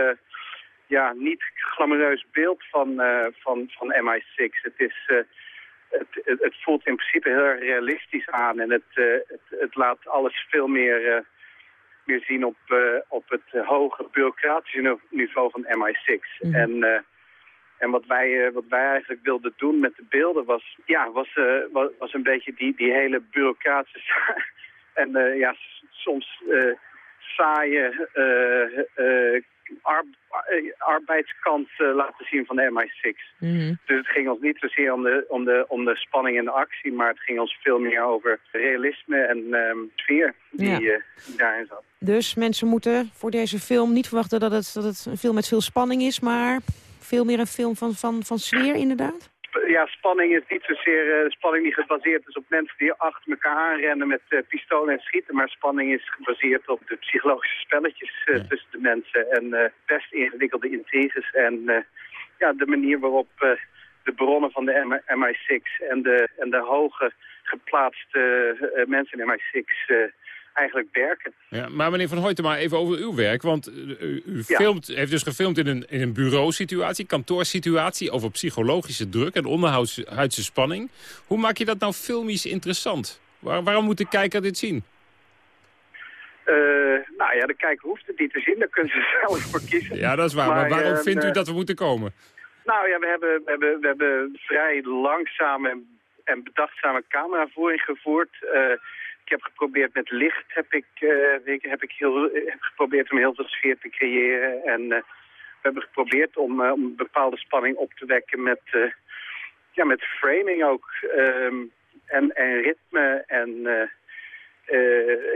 ja, niet glamoureus beeld van, van, van MI6. Het is het, het, het, voelt in principe heel erg realistisch aan. En het, het, het, laat alles veel meer, meer zien op, op het hoge bureaucratische niveau van MI6. Mm -hmm. En, en wat, wij, wat wij eigenlijk wilden doen met de beelden was, ja, was, was, was een beetje die, die hele bureaucratische en ja, soms saaie ar arbeidskant uh, laten zien van de MI6. Mm -hmm. Dus het ging ons niet zozeer om de, om, de, om de spanning en de actie, maar het ging ons veel meer over realisme en um, sfeer die, ja. uh, die daarin zat. Dus mensen moeten voor deze film niet verwachten dat het, dat het een film met veel spanning is, maar veel meer een film van, van, van sfeer inderdaad? ja, spanning is niet zozeer uh, spanning die gebaseerd is op mensen die achter elkaar aanrennen met uh, pistolen en schieten. Maar spanning is gebaseerd op de psychologische spelletjes uh, ja. tussen de mensen. En best ingewikkelde intriges. En ja, de manier waarop de bronnen van de MI6 en de, en de hoge geplaatste mensen in MI6 eigenlijk werken. Ja, maar meneer Van Hoytema, even over uw werk. Want u, u filmt, heeft dus gefilmd in een, in een bureausituatie, kantoorsituatie... over psychologische druk en onderhuidse spanning. Hoe maak je dat nou filmisch interessant? waarom moet de kijker dit zien? nou ja, de kijker hoeft het niet te zien. Daar kunnen ze zelf voor kiezen. Ja, dat is waar. Maar, waarom vindt u dat we moeten komen? Nou ja, we hebben, we hebben, we hebben vrij langzame en bedachtzame cameravoering gevoerd. Uh, ik heb geprobeerd met licht, heb ik, uh, heb ik heel, heb geprobeerd om heel veel sfeer te creëren. En uh, we hebben geprobeerd om, om een bepaalde spanning op te wekken met, ja, met framing ook. Um, en, en ritme en...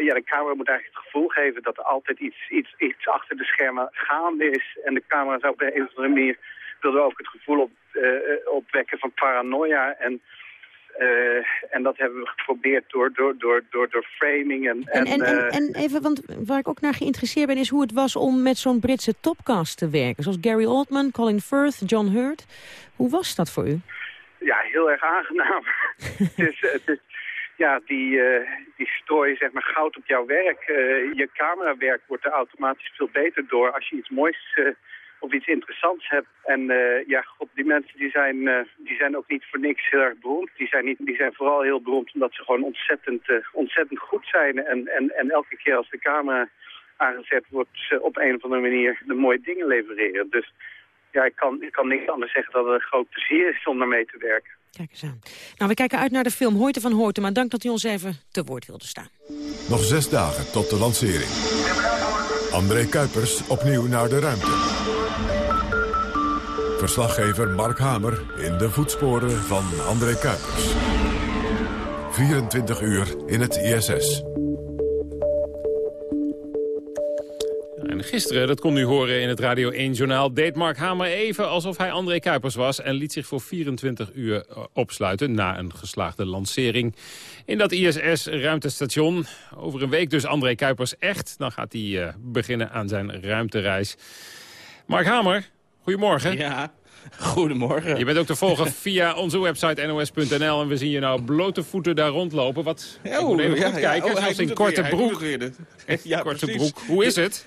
ja, de camera moet eigenlijk het gevoel geven dat er altijd iets, iets, iets achter de schermen gaande is. En de camera zou op een of andere manier wilde ook het gevoel op, opwekken van paranoia en uh, en dat hebben we geprobeerd door, door, door, door, door framing. En, en, en, en, uh, en, even, want waar ik ook naar geïnteresseerd ben... is hoe het was om met zo'n Britse topcast te werken. Zoals Gary Oldman, Colin Firth, John Hurt. Hoe was dat voor u? Ja, heel erg aangenaam. het, is, het is, ja, die, uh, die strooi zeg maar goud op jouw werk. je camerawerk wordt er automatisch veel beter door als je iets moois of iets interessants hebt. En uh, ja, god, die mensen die zijn, uh, die zijn ook niet voor niks heel erg beroemd. Die zijn, niet, die zijn vooral heel beroemd omdat ze gewoon ontzettend, uh, ontzettend goed zijn. En, en, en elke keer als de camera aangezet wordt, ze op een of andere manier de mooie dingen levereren. Dus ja, ik kan, ik kan niks anders zeggen dat het een groot plezier is om daarmee te werken. Kijk eens aan. Nou, we kijken uit naar de film Hoorten van Hoorten, maar dank dat u ons even te woord wilde staan. Nog zes dagen tot de lancering. André Kuipers opnieuw naar de ruimte. Verslaggever Mark Hamer in de voetsporen van André Kuipers. 24 uur in het ISS. En gisteren, dat kon u horen in het Radio 1-journaal... deed Mark Hamer even alsof hij André Kuipers was... en liet zich voor 24 uur eh, opsluiten na een geslaagde lancering... in dat ISS-ruimtestation. Over een week dus André Kuipers echt. Dan gaat hij uh, beginnen aan zijn ruimtereis. Mark Hamer, Goedemorgen. Ja, goedemorgen. Je bent ook te volgen via onze website nos.nl. En we zien je nou blote voeten daar rondlopen. Wat, oh, even ja, goed kijken, ja. Oh, zoals in korte weer, broek. ja, korte precies. broek. Hoe is het?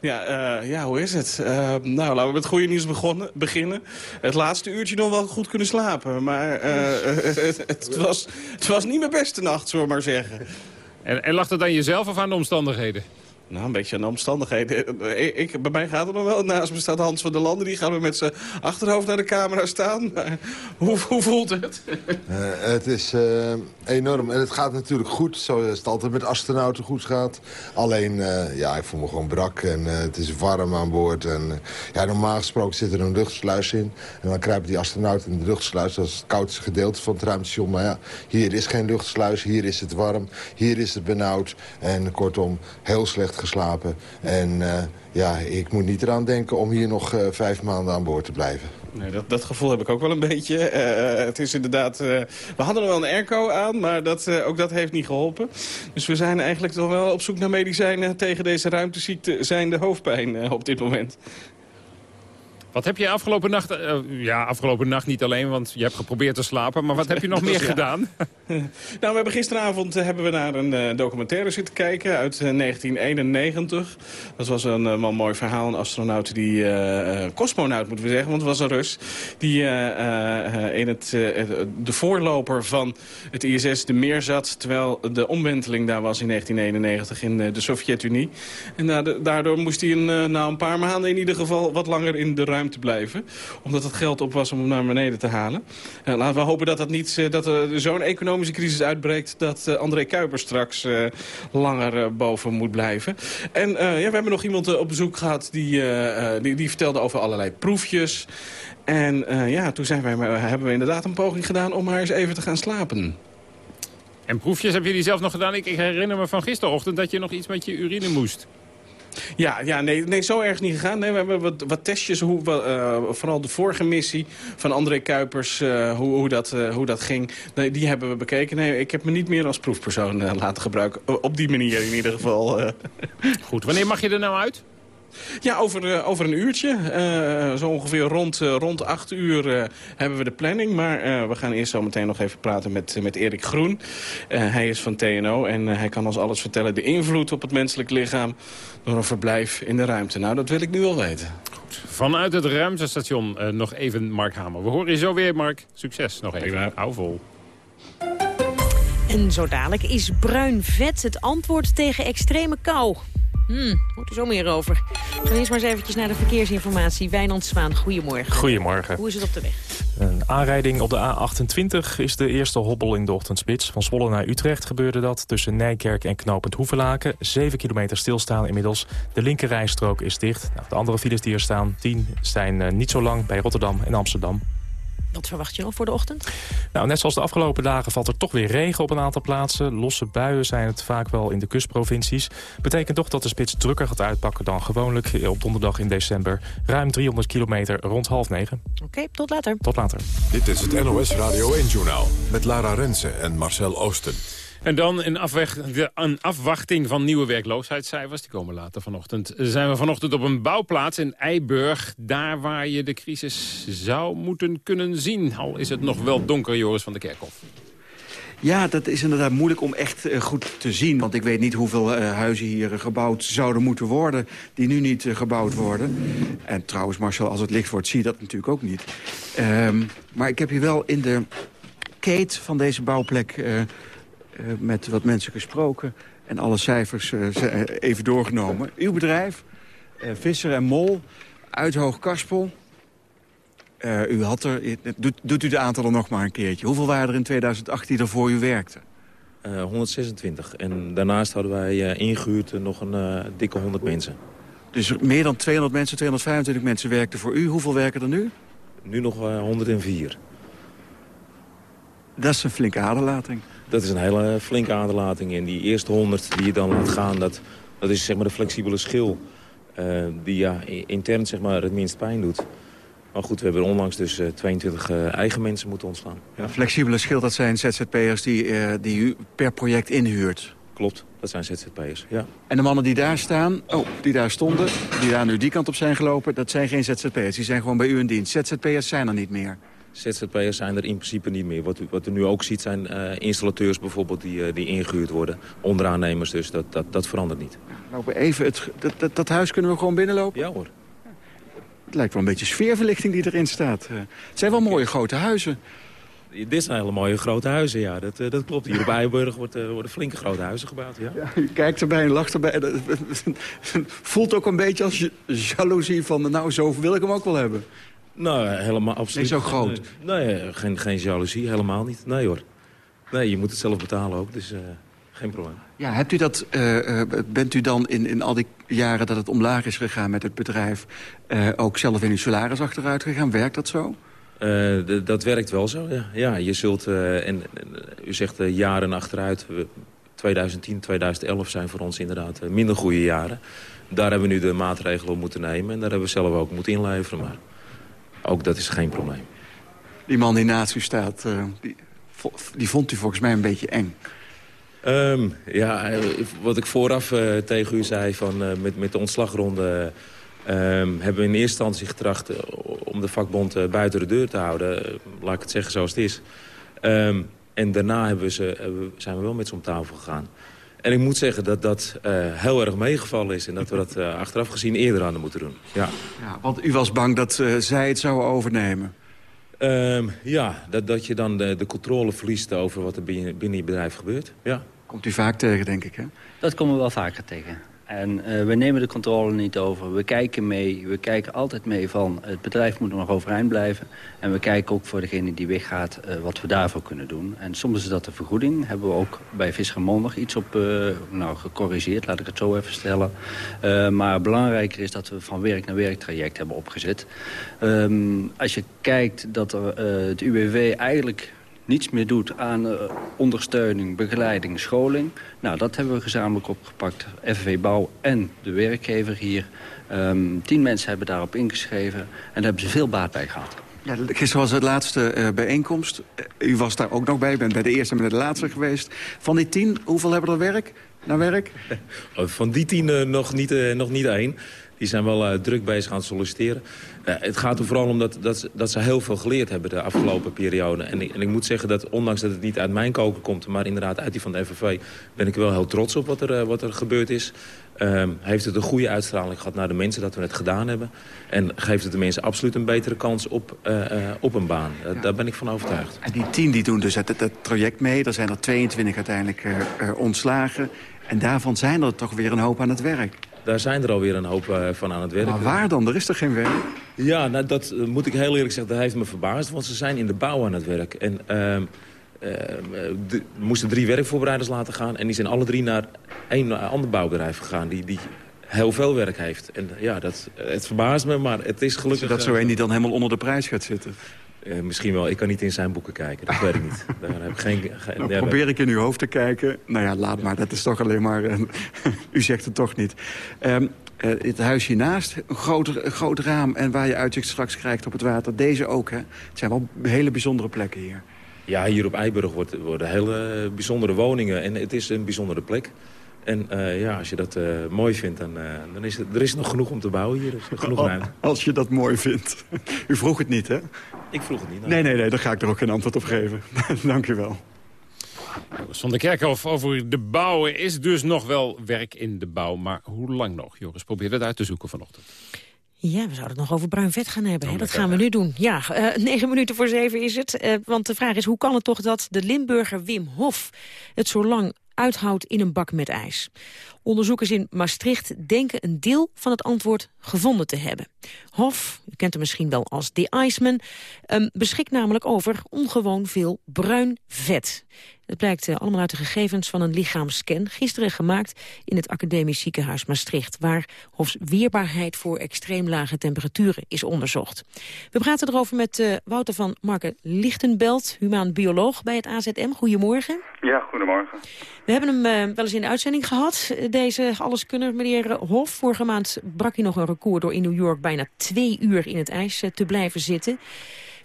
Ja, uh, ja, hoe is het? Uh, nou, laten we met het goede nieuws begonnen, beginnen. Het laatste uurtje nog wel goed kunnen slapen. Maar uh, het, het, was, het was niet mijn beste nacht, zullen we maar zeggen. En, en lag het aan jezelf of aan de omstandigheden? Nou, een beetje aan de omstandigheden. Ik, bij mij gaat het nog wel. Naast me staat Hans van der Landen. Die gaan we met zijn achterhoofd naar de camera staan. Hoe, hoe voelt het? Uh, het is enorm. En het gaat natuurlijk goed. Zoals het altijd met astronauten goed gaat. Alleen, ja, ik voel me gewoon brak. En het is warm aan boord. En ja, normaal gesproken zit er een luchtsluis in. En dan kruipen die astronauten in de luchtsluis. Dat is het koudste gedeelte van het ruimtestation. Maar ja, hier is geen luchtsluis. Hier is het warm. Hier is het benauwd. En kortom, heel slecht geslapen. En uh, ja, ik moet niet eraan denken om hier nog uh, vijf maanden aan boord te blijven. Nee, dat, dat gevoel heb ik ook wel een beetje. Uh, het is inderdaad... we hadden er wel een airco aan, maar dat, ook dat heeft niet geholpen. Dus we zijn eigenlijk toch wel op zoek naar medicijnen tegen deze ruimteziekte... zijn de hoofdpijn op dit moment. Wat heb je afgelopen nacht... Uh, ja, afgelopen nacht niet alleen, want je hebt geprobeerd te slapen. Maar wat heb je nog meer ja. gedaan? nou, we hebben gisteravond uh, hebben we naar een uh, documentaire zitten kijken uit 1991. Dat was een wel mooi verhaal. Een astronaut die... cosmonaut moeten we zeggen, want het was een Rus. Die in het, de voorloper van het ISS de meer zat... terwijl de omwenteling daar was in 1991 in de Sovjet-Unie. En daardoor moest hij een, na een paar maanden in ieder geval wat langer in de ruimte te blijven. Omdat het geld op was om hem naar beneden te halen. Uh, laten we hopen dat, dat, niet, uh, dat er zo'n economische crisis uitbreekt... dat uh, André Kuiper straks langer boven moet blijven. En ja, we hebben nog iemand op bezoek gehad die, die, die, vertelde over allerlei proefjes. En ja, toen zijn wij, hebben we inderdaad een poging gedaan om maar eens even te gaan slapen. En proefjes heb je die zelf nog gedaan? Ik herinner me van gisterochtend dat je nog iets met je urine moest. Ja, ja nee, nee, zo erg niet gegaan. Nee, we hebben wat, testjes, hoe, uh, vooral de vorige missie van André Kuipers, uh, hoe, hoe, dat, uh, hoe dat ging, die hebben we bekeken. Nee, ik heb me niet meer als proefpersoon laten gebruiken. Op die manier in ieder geval. Goed, wanneer mag je er nou uit? Ja, over, uh, over een uurtje. Uh, zo ongeveer rond, uh, rond acht uur hebben we de planning. Maar we gaan eerst zo meteen nog even praten met, met Erik Groen. hij is van TNO en hij kan ons alles vertellen. De invloed op het menselijk lichaam door een verblijf in de ruimte. Nou, dat wil ik nu wel weten. Goed. Vanuit het ruimtestation nog even Mark Hamer. We horen je zo weer, Mark. Succes nog even. Hou vol. En zo dadelijk is bruin vet het antwoord tegen extreme kou. Hmm, hoort er zo meer over. We gaan eerst maar eens eventjes naar de verkeersinformatie. Wijnand Zwaan, goedemorgen. Goedemorgen. Hoe is het op de weg? Een aanrijding op de A28 is de eerste hobbel in de ochtendspits. Van Zwolle naar Utrecht gebeurde dat tussen Nijkerk en Knopend Hoevelaken. 7 kilometer stilstaan inmiddels. De linkerrijstrook is dicht. Nou, de andere files die er staan, 10, zijn uh, niet zo lang bij Rotterdam en Amsterdam. Wat verwacht je nog voor de ochtend? Nou, net zoals de afgelopen dagen valt er toch weer regen op een aantal plaatsen. Losse buien zijn het vaak wel in de kustprovincies. Betekent toch dat de spits drukker gaat uitpakken dan gewoonlijk op donderdag in december. Ruim 300 kilometer rond half negen. Oké, tot later. Tot later. Dit is het NOS Radio 1-journaal met Lara Rensen en Marcel Oosten. En dan in afwachting van nieuwe werkloosheidscijfers, die komen later vanochtend, zijn we vanochtend op een bouwplaats in Eiburg. Daar waar je de crisis zou moeten kunnen zien. Al is het nog wel donker, Joris van de Kerkhof. Ja, dat is inderdaad moeilijk om echt uh, goed te zien. Want ik weet niet hoeveel uh, huizen hier gebouwd zouden moeten worden... die nu niet gebouwd worden. En trouwens, Marcel, als het licht wordt, zie je dat natuurlijk ook niet. Um, maar ik heb hier wel in de kate van deze bouwplek eh, met wat mensen gesproken en alle cijfers eh, even doorgenomen. Uw bedrijf, eh, Visser en Mol, uit Hoogkarspel. u had er, doet, doet u de aantallen nog maar een keertje. Hoeveel waren er in 2008 die er voor u werkten? Uh, 126. En daarnaast hadden wij ingehuurd nog een dikke 100 mensen. Dus meer dan 200 mensen, 225 mensen werkten voor u. Hoeveel werken er nu? Nu nog 104. Dat is een flinke aderlating. Dat is een hele flinke aderlating. En die eerste 100 die je dan laat gaan, dat, dat is zeg maar de flexibele schil. Uh, die ja, intern zeg maar, het minst pijn doet. Maar goed, we hebben onlangs dus uh, 22 uh, eigen mensen moeten ontslaan. Ja, flexibele schil, dat zijn ZZP'ers die, uh, die u per project inhuurt? Klopt, dat zijn ZZP'ers, ja. En de mannen die daar staan, oh, die daar stonden, die daar nu die kant op zijn gelopen... dat zijn geen ZZP'ers, die zijn gewoon bij u in dienst. ZZP'ers zijn er niet meer. ZZP'ers zijn er in principe niet meer. Wat u, wat u nu ook ziet zijn uh, installateurs bijvoorbeeld die, uh, die ingehuurd worden. Onderaannemers dus, dat, dat, dat verandert niet. Lopen even, het, dat, dat, dat, huis kunnen we gewoon binnenlopen? Ja hoor. Het lijkt wel een beetje sfeerverlichting die erin staat. Uh, het zijn wel mooie grote huizen. Dit zijn hele mooie grote huizen, ja. Dat, dat klopt. Hier op Eiburg wordt, worden flinke grote huizen gebouwd, ja. ja u kijkt erbij en lacht erbij. Voelt ook een beetje als jaloezie van... nou, zo wil ik hem ook wel hebben. Nou, helemaal absoluut. Niet zo groot? Nee, geen, geen jaloezie, helemaal niet. Nee hoor. Nee, je moet het zelf betalen ook, dus uh, geen probleem. Ja, hebt u dat, uh, bent u dan in, in al die jaren dat het omlaag is gegaan met het bedrijf... Uh, ook zelf in uw salaris achteruit gegaan? Werkt dat zo? dat werkt wel zo, ja. ja je zult, en, u zegt jaren achteruit... 2010, 2011 zijn voor ons inderdaad minder goede jaren. Daar hebben we nu de maatregelen op moeten nemen. En daar hebben we zelf ook moeten inleveren. Maar ook dat is geen probleem. Die man die naast u staat, uh, die, die, vond u volgens mij een beetje eng. Um, ja, eh, wat ik vooraf uh, tegen u zei van, uh, met, met de ontslagronde... Um, hebben we in eerste instantie getracht om de vakbond buiten de deur te houden. laat ik het zeggen zoals het is. Um, en daarna hebben we ze, hebben, zijn we wel met ze om tafel gegaan. En ik moet zeggen dat dat uh, heel erg meegevallen is. En dat we dat uh, achteraf gezien eerder hadden moeten doen. Ja. ja want u was bang dat uh, zij het zouden overnemen? Um, ja, dat, dat je dan de, de controle verliest over wat er binnen, binnen je bedrijf gebeurt. Ja. Komt u vaak tegen, denk ik, hè? Dat komen we wel vaker tegen. En uh, we nemen de controle niet over. We kijken mee. We kijken altijd mee van het bedrijf moet nog overeind blijven. En we kijken ook voor degene die weggaat uh, wat we daarvoor kunnen doen. En soms is dat de vergoeding. Hebben we ook bij Vissermol nog iets op uh, nou, gecorrigeerd. Laat ik het zo even stellen. maar belangrijker is dat we van werk naar werk traject hebben opgezet. Um, als je kijkt dat er, het UWV eigenlijk niets meer doet aan uh, ondersteuning, begeleiding, scholing. Nou, dat hebben we gezamenlijk opgepakt. FNV Bouw en de werkgever hier. Um, tien mensen hebben daarop ingeschreven en daar hebben ze veel baat bij gehad. Ja, gisteren was het laatste uh, bijeenkomst. Uh, u was daar ook nog bij, u bent bij de eerste en bij de laatste geweest. Van die tien, hoeveel hebben er werk? Naar werk? Van die tien nog, niet, nog niet één. Die zijn wel druk bezig aan het solliciteren. het gaat er vooral om dat, dat, dat ze heel veel geleerd hebben de afgelopen periode. En ik, en ik moet zeggen dat, ondanks dat het niet uit mijn koken komt... maar inderdaad uit die van de FNV... ben ik wel heel trots op wat er, wat er gebeurd is. Um, heeft het een goede uitstraling gehad naar de mensen dat we het gedaan hebben. En geeft het de mensen absoluut een betere kans op, op een baan. Daar ben ik van overtuigd. En die tien die doen dus het, het, traject mee. Er zijn er 22 uiteindelijk ontslagen. En daarvan zijn er toch weer een hoop aan het werk. Daar zijn er alweer een hoop van aan het werk. Maar waar dan? Er is toch geen werk? Ja, nou, dat moet ik heel eerlijk zeggen, dat heeft me verbaasd. Want ze zijn in de bouw aan het werk. En we moesten drie werkvoorbereiders laten gaan. En die zijn alle drie naar een ander bouwbedrijf gegaan. Die, die heel veel werk heeft. En ja, dat, het verbaast me, maar het is gelukkig... Dat zo een die dan helemaal onder de prijs gaat zitten? Uh, misschien wel. Ik kan niet in zijn boeken kijken. Dat weet ik niet. Daar heb ik geen, nou, probeer ik in uw hoofd te kijken. Nou ja, laat maar. Dat is toch alleen maar... Uh, u zegt het toch niet. Um, uh, het huis hiernaast, een groot, een groot raam... en waar je uitzicht straks krijgt op het water. Deze ook, hè? Het zijn wel hele bijzondere plekken hier. Ja, hier op Eiburg worden hele bijzondere woningen. En het is een bijzondere plek. En uh, ja, als je dat uh, mooi vindt, dan, uh, dan is er, er is nog genoeg om te bouwen hier. Dus genoeg ruimte. Als je dat mooi vindt. U vroeg het niet, hè? Ik vroeg het niet. Nee, nee, nee, daar ga ik er ook geen antwoord op geven. Dank u wel. Joris van de Kerkhof over de bouwen is dus nog wel werk in de bouw. Maar hoe lang nog? Joris, probeer het uit te zoeken vanochtend. Ja, we zouden het nog over bruin vet gaan hebben. Hè? Dat gaan we nu doen. Ja, uh, negen minuten voor zeven is het. Uh, want de vraag is, hoe kan het toch dat de Limburger Wim Hof... het zo lang uithoudt in een bak met ijs. Onderzoekers in Maastricht denken een deel van het antwoord gevonden te hebben. Hof, u kent hem misschien wel als The Iceman, um, beschikt namelijk over ongewoon veel bruin vet. Het blijkt uh, allemaal uit de gegevens van een lichaamscan... gisteren gemaakt in het Academisch Ziekenhuis Maastricht... waar Hofs weerbaarheid voor extreem lage temperaturen is onderzocht. We praten erover met uh, Wouter van Marken Lichtenbelt... humaan bioloog bij het AZM. Goedemorgen. Ja, goedemorgen. We hebben hem uh, wel eens in de uitzending gehad, deze alleskunner, meneer Hof. Vorige maand brak hij nog een record door in New York... bijna twee uur in het ijs te blijven zitten.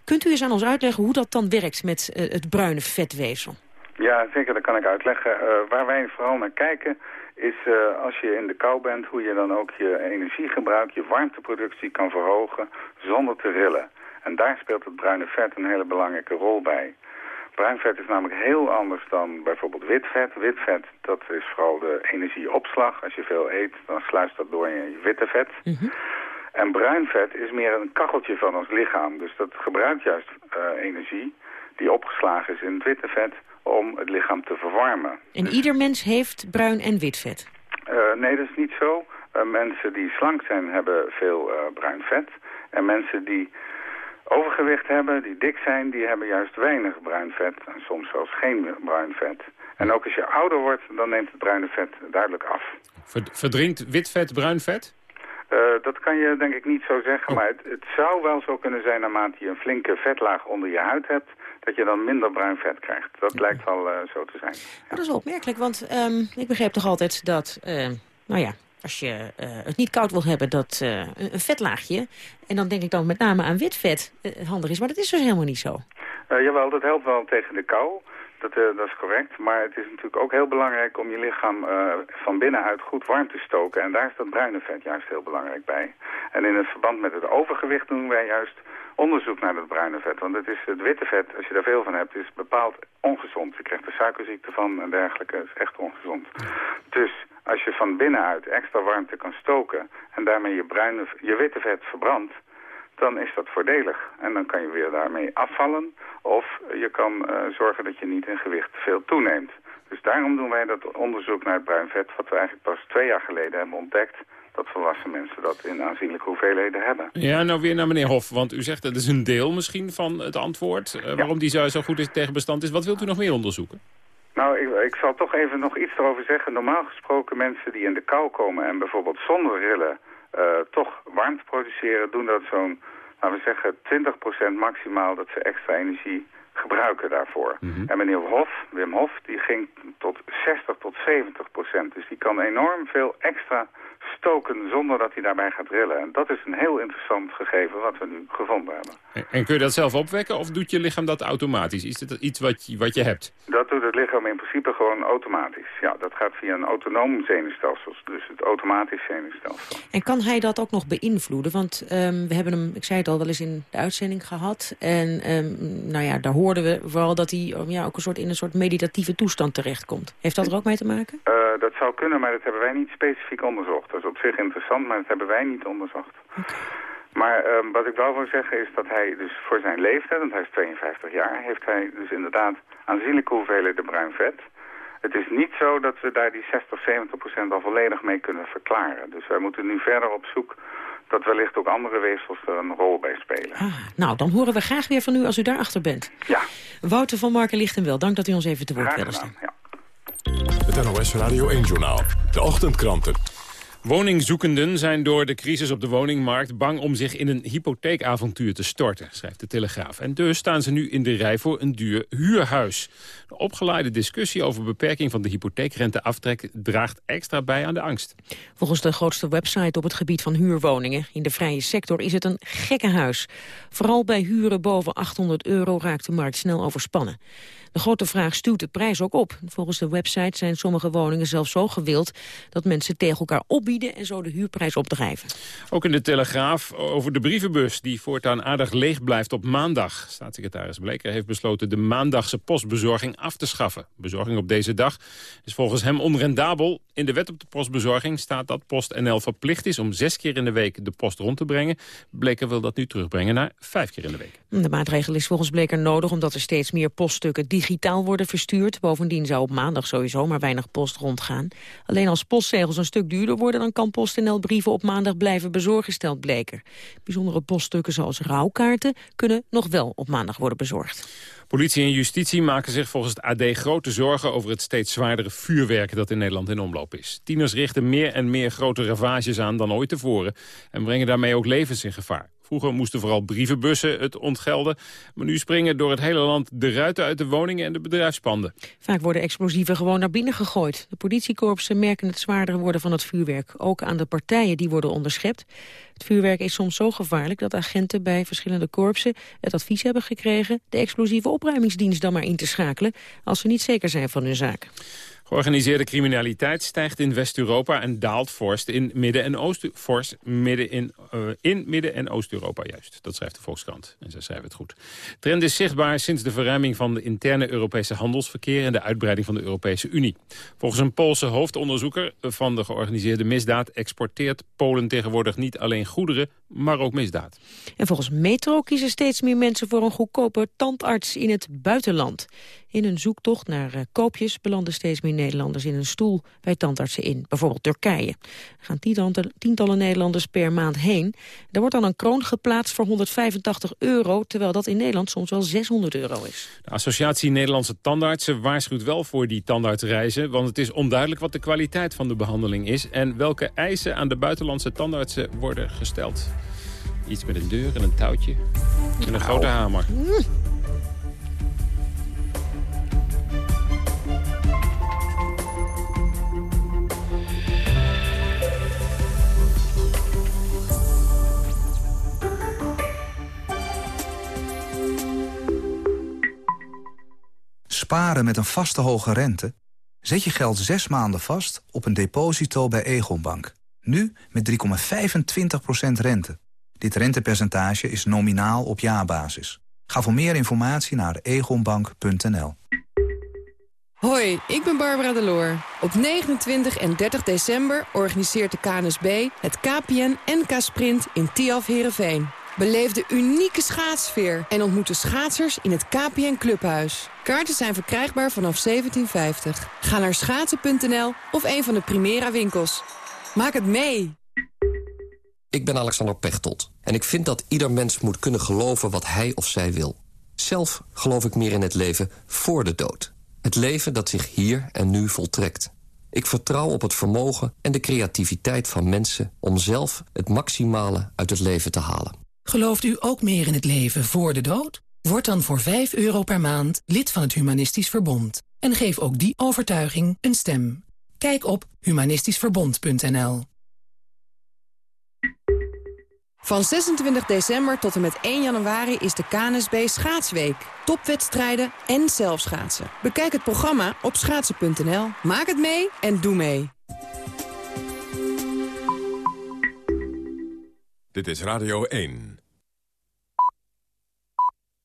Kunt u eens aan ons uitleggen hoe dat dan werkt met het bruine vetweefsel? Ja, zeker, dat kan ik uitleggen. Uh, waar wij vooral naar kijken is uh, als je in de kou bent... hoe je dan ook je energiegebruik, je warmteproductie kan verhogen zonder te rillen. En daar speelt het bruine vet een hele belangrijke rol bij. Bruin vet is namelijk heel anders dan bijvoorbeeld wit vet. Wit vet, dat is vooral de energieopslag. Als je veel eet, dan sluist dat door in je witte vet. Mm -hmm. En bruin vet is meer een kacheltje van ons lichaam. Dus dat gebruikt juist uh, energie die opgeslagen is in het witte vet om het lichaam te verwarmen. En dus... ieder mens heeft bruin en wit vet? Uh, nee, dat is niet zo. Uh, mensen die slank zijn hebben veel uh, bruin vet. En mensen die overgewicht hebben, die dik zijn, die hebben juist weinig bruin vet. En soms zelfs geen bruin vet. En ook als je ouder wordt, dan neemt het bruine vet duidelijk af. Verdrinkt wit vet bruin vet? Uh, dat kan je denk ik niet zo zeggen, oh. maar het, het, zou wel zo kunnen zijn naarmate je een flinke vetlaag onder je huid hebt, dat je dan minder bruin vet krijgt. Dat ja. lijkt wel uh, zo te zijn. Ja. Dat is wel opmerkelijk, want um, ik begreep toch altijd dat, uh, nou ja, als je het niet koud wil hebben, dat een vetlaagje, en dan denk ik dan met name aan wit vet, handig is, maar dat is dus helemaal niet zo. jawel, dat helpt wel tegen de kou. Dat, uh, dat, is correct, maar het is natuurlijk ook heel belangrijk om je lichaam uh, van binnenuit goed warm te stoken. En daar is dat bruine vet juist heel belangrijk bij. En in het verband met het overgewicht doen wij juist onderzoek naar dat bruine vet. Want het, is het witte vet, als je daar veel van hebt, is bepaald ongezond. Je krijgt er suikerziekte van en dergelijke. Het is echt ongezond. Dus als je van binnenuit extra warmte kan stoken en daarmee je, bruine, je witte vet verbrandt, dan is dat voordelig. En dan kan je weer daarmee afvallen. Of je kan uh, zorgen dat je niet in gewicht veel toeneemt. Dus daarom doen wij dat onderzoek naar het bruin vet... wat we eigenlijk pas twee jaar geleden hebben ontdekt... dat volwassen mensen dat in aanzienlijke hoeveelheden hebben. Ja, nou weer naar meneer Hof. Want u zegt dat is een deel misschien van het antwoord... Uh, waarom die zo, zo goed is, tegen bestand is. Wat wilt u nog meer onderzoeken? Nou, ik, ik zal toch even nog iets erover zeggen. Normaal gesproken mensen die in de kou komen... en bijvoorbeeld zonder rillen toch warmte produceren, doen dat zo'n, laten we zeggen, 20% maximaal dat ze extra energie gebruiken daarvoor. Mm -hmm. En meneer Hof, Wim Hof, die ging tot 60 tot 70 procent. Dus die kan enorm veel extra stoken zonder dat hij daarbij gaat rillen. En dat is een heel interessant gegeven wat we nu gevonden hebben. En, en kun je dat zelf opwekken of doet je lichaam dat automatisch? Is het iets wat je, wat je hebt? Dat doet het lichaam in principe gewoon automatisch. Ja, dat gaat via een autonoom zenuwstelsel, dus het automatisch zenuwstelsel. En kan hij dat ook nog beïnvloeden? Want ehm, we hebben hem, ik zei het al, wel eens in de uitzending gehad. En um, nou ja, daar hoorden we vooral dat hij um, ja, ook een soort, in een soort meditatieve toestand terechtkomt. Heeft dat er ook mee te maken? Uh, dat zou kunnen, maar dat hebben wij niet specifiek onderzocht. Dat is op zich interessant, maar dat hebben wij niet onderzocht. Okay. Maar um, wat ik wel wil zeggen is dat hij dus voor zijn leeftijd, want hij is 52 jaar, heeft hij dus inderdaad aanzienlijke hoeveelheden bruin vet. Het is niet zo dat we daar die 60 of 70 procent al volledig mee kunnen verklaren. Dus wij moeten nu verder op zoek dat wellicht ook andere weefsels er een rol bij spelen. Ah, nou, dan horen we graag weer van u als u daarachter bent. Ja. Wouter van Marken Lichtenwel, dank dat u ons even te woord wilde staan. Ja. Het NOS Radio 1-journaal. De ochtendkranten. Woningzoekenden zijn door de crisis op de woningmarkt bang om zich in een hypotheekavontuur te storten, schrijft de Telegraaf. En dus staan ze nu in de rij voor een duur huurhuis. De opgeleide discussie over beperking van de hypotheekrenteaftrek draagt extra bij aan de angst. Volgens de grootste website op het gebied van huurwoningen in de vrije sector is het een gekkenhuis. Vooral bij huren boven 800 euro raakt de markt snel overspannen. De grote vraag stuwt de prijs ook op. Volgens de website zijn sommige woningen zelfs zo gewild... dat mensen tegen elkaar opbieden en zo de huurprijs opdrijven. Ook in de Telegraaf over de brievenbus... die voortaan aardig leeg blijft op maandag. Staatssecretaris Bleker heeft besloten de maandagse postbezorging af te schaffen. Bezorging op deze dag is volgens hem onrendabel. In de wet op de postbezorging staat dat PostNL verplicht is... om zes keer in de week de post rond te brengen. Bleker wil dat nu terugbrengen naar vijf keer in de week. De maatregel is volgens Bleker nodig omdat er steeds meer poststukken digitaal worden verstuurd. Bovendien zou op maandag sowieso maar weinig post rondgaan. Alleen als postzegels een stuk duurder worden... dan kan PostNL brieven op maandag blijven bezorgen, stelt Bleker. Bijzondere poststukken zoals rouwkaarten kunnen nog wel op maandag worden bezorgd. Politie en justitie maken zich volgens het AD grote zorgen over het steeds zwaardere vuurwerk dat in Nederland in omloop is. Tieners richten meer en meer grote ravages aan dan ooit tevoren en brengen daarmee ook levens in gevaar. Vroeger moesten vooral brievenbussen het ontgelden. Maar nu springen door het hele land de ruiten uit de woningen en de bedrijfspanden. Vaak worden explosieven gewoon naar binnen gegooid. De politiekorpsen merken het zwaardere worden van het vuurwerk. Ook aan de partijen die worden onderschept. Het vuurwerk is soms zo gevaarlijk dat agenten bij verschillende korpsen het advies hebben gekregen de explosieve opruimingsdienst dan maar in te schakelen als ze niet zeker zijn van hun zaak. Georganiseerde criminaliteit stijgt in West-Europa en daalt forst in Midden- en Oost fors midden in, Midden- en Oost-Europa juist. Dat schrijft de Volkskrant. En zij schrijven het goed. Trend is zichtbaar sinds de verruiming van de interne Europese handelsverkeer en de uitbreiding van de Europese Unie. Volgens een Poolse hoofdonderzoeker van de georganiseerde misdaad exporteert Polen tegenwoordig niet alleen goederen, maar ook misdaad. En volgens Metro kiezen steeds meer mensen voor een goedkope tandarts in het buitenland. In een zoektocht naar uh, koopjes belanden steeds meer Nederlanders in een stoel bij tandartsen in. Bijvoorbeeld Turkije. Er gaan tientallen, tientallen Nederlanders per maand heen. Er wordt dan een kroon geplaatst voor 185 euro... terwijl dat in Nederland soms wel 600 euro is. De Associatie Nederlandse Tandartsen waarschuwt wel voor die tandartsreizen... want het is onduidelijk wat de kwaliteit van de behandeling is... en welke eisen aan de buitenlandse tandartsen worden gesteld. Iets met een deur en een touwtje en een grote hamer. Mm. Sparen met een vaste hoge rente? Zet je geld zes maanden vast op een deposito bij Egonbank. Nu met 3,25% rente. Dit rentepercentage is nominaal op jaarbasis. Ga voor meer informatie naar egonbank.nl. Hoi, ik ben Barbara Deloor. Op 29 en 30 december organiseert de KNSB het KPN NK Sprint in Tiaf Herenveen. Beleef de unieke schaatsfeer en ontmoet de schaatsers in het KPN Clubhuis. Kaarten zijn verkrijgbaar vanaf 1750. Ga naar schaatsen.nl of een van de Primera winkels. Maak het mee! Ik ben Alexander Pechtold en ik vind dat ieder mens moet kunnen geloven wat hij of zij wil. Zelf geloof ik meer in het leven voor de dood. Het leven dat zich hier en nu voltrekt. Ik vertrouw op het vermogen en de creativiteit van mensen... om zelf het maximale uit het leven te halen. Gelooft u ook meer in het leven voor de dood? Word dan voor 5 euro per maand lid van het Humanistisch Verbond. En geef ook die overtuiging een stem. Kijk op humanistischverbond.nl Van 26 december tot en met 1 januari is de KNSB Schaatsweek. Topwedstrijden en zelfschaatsen. Bekijk het programma op schaatsen.nl. Maak het mee en doe mee. Dit is Radio 1.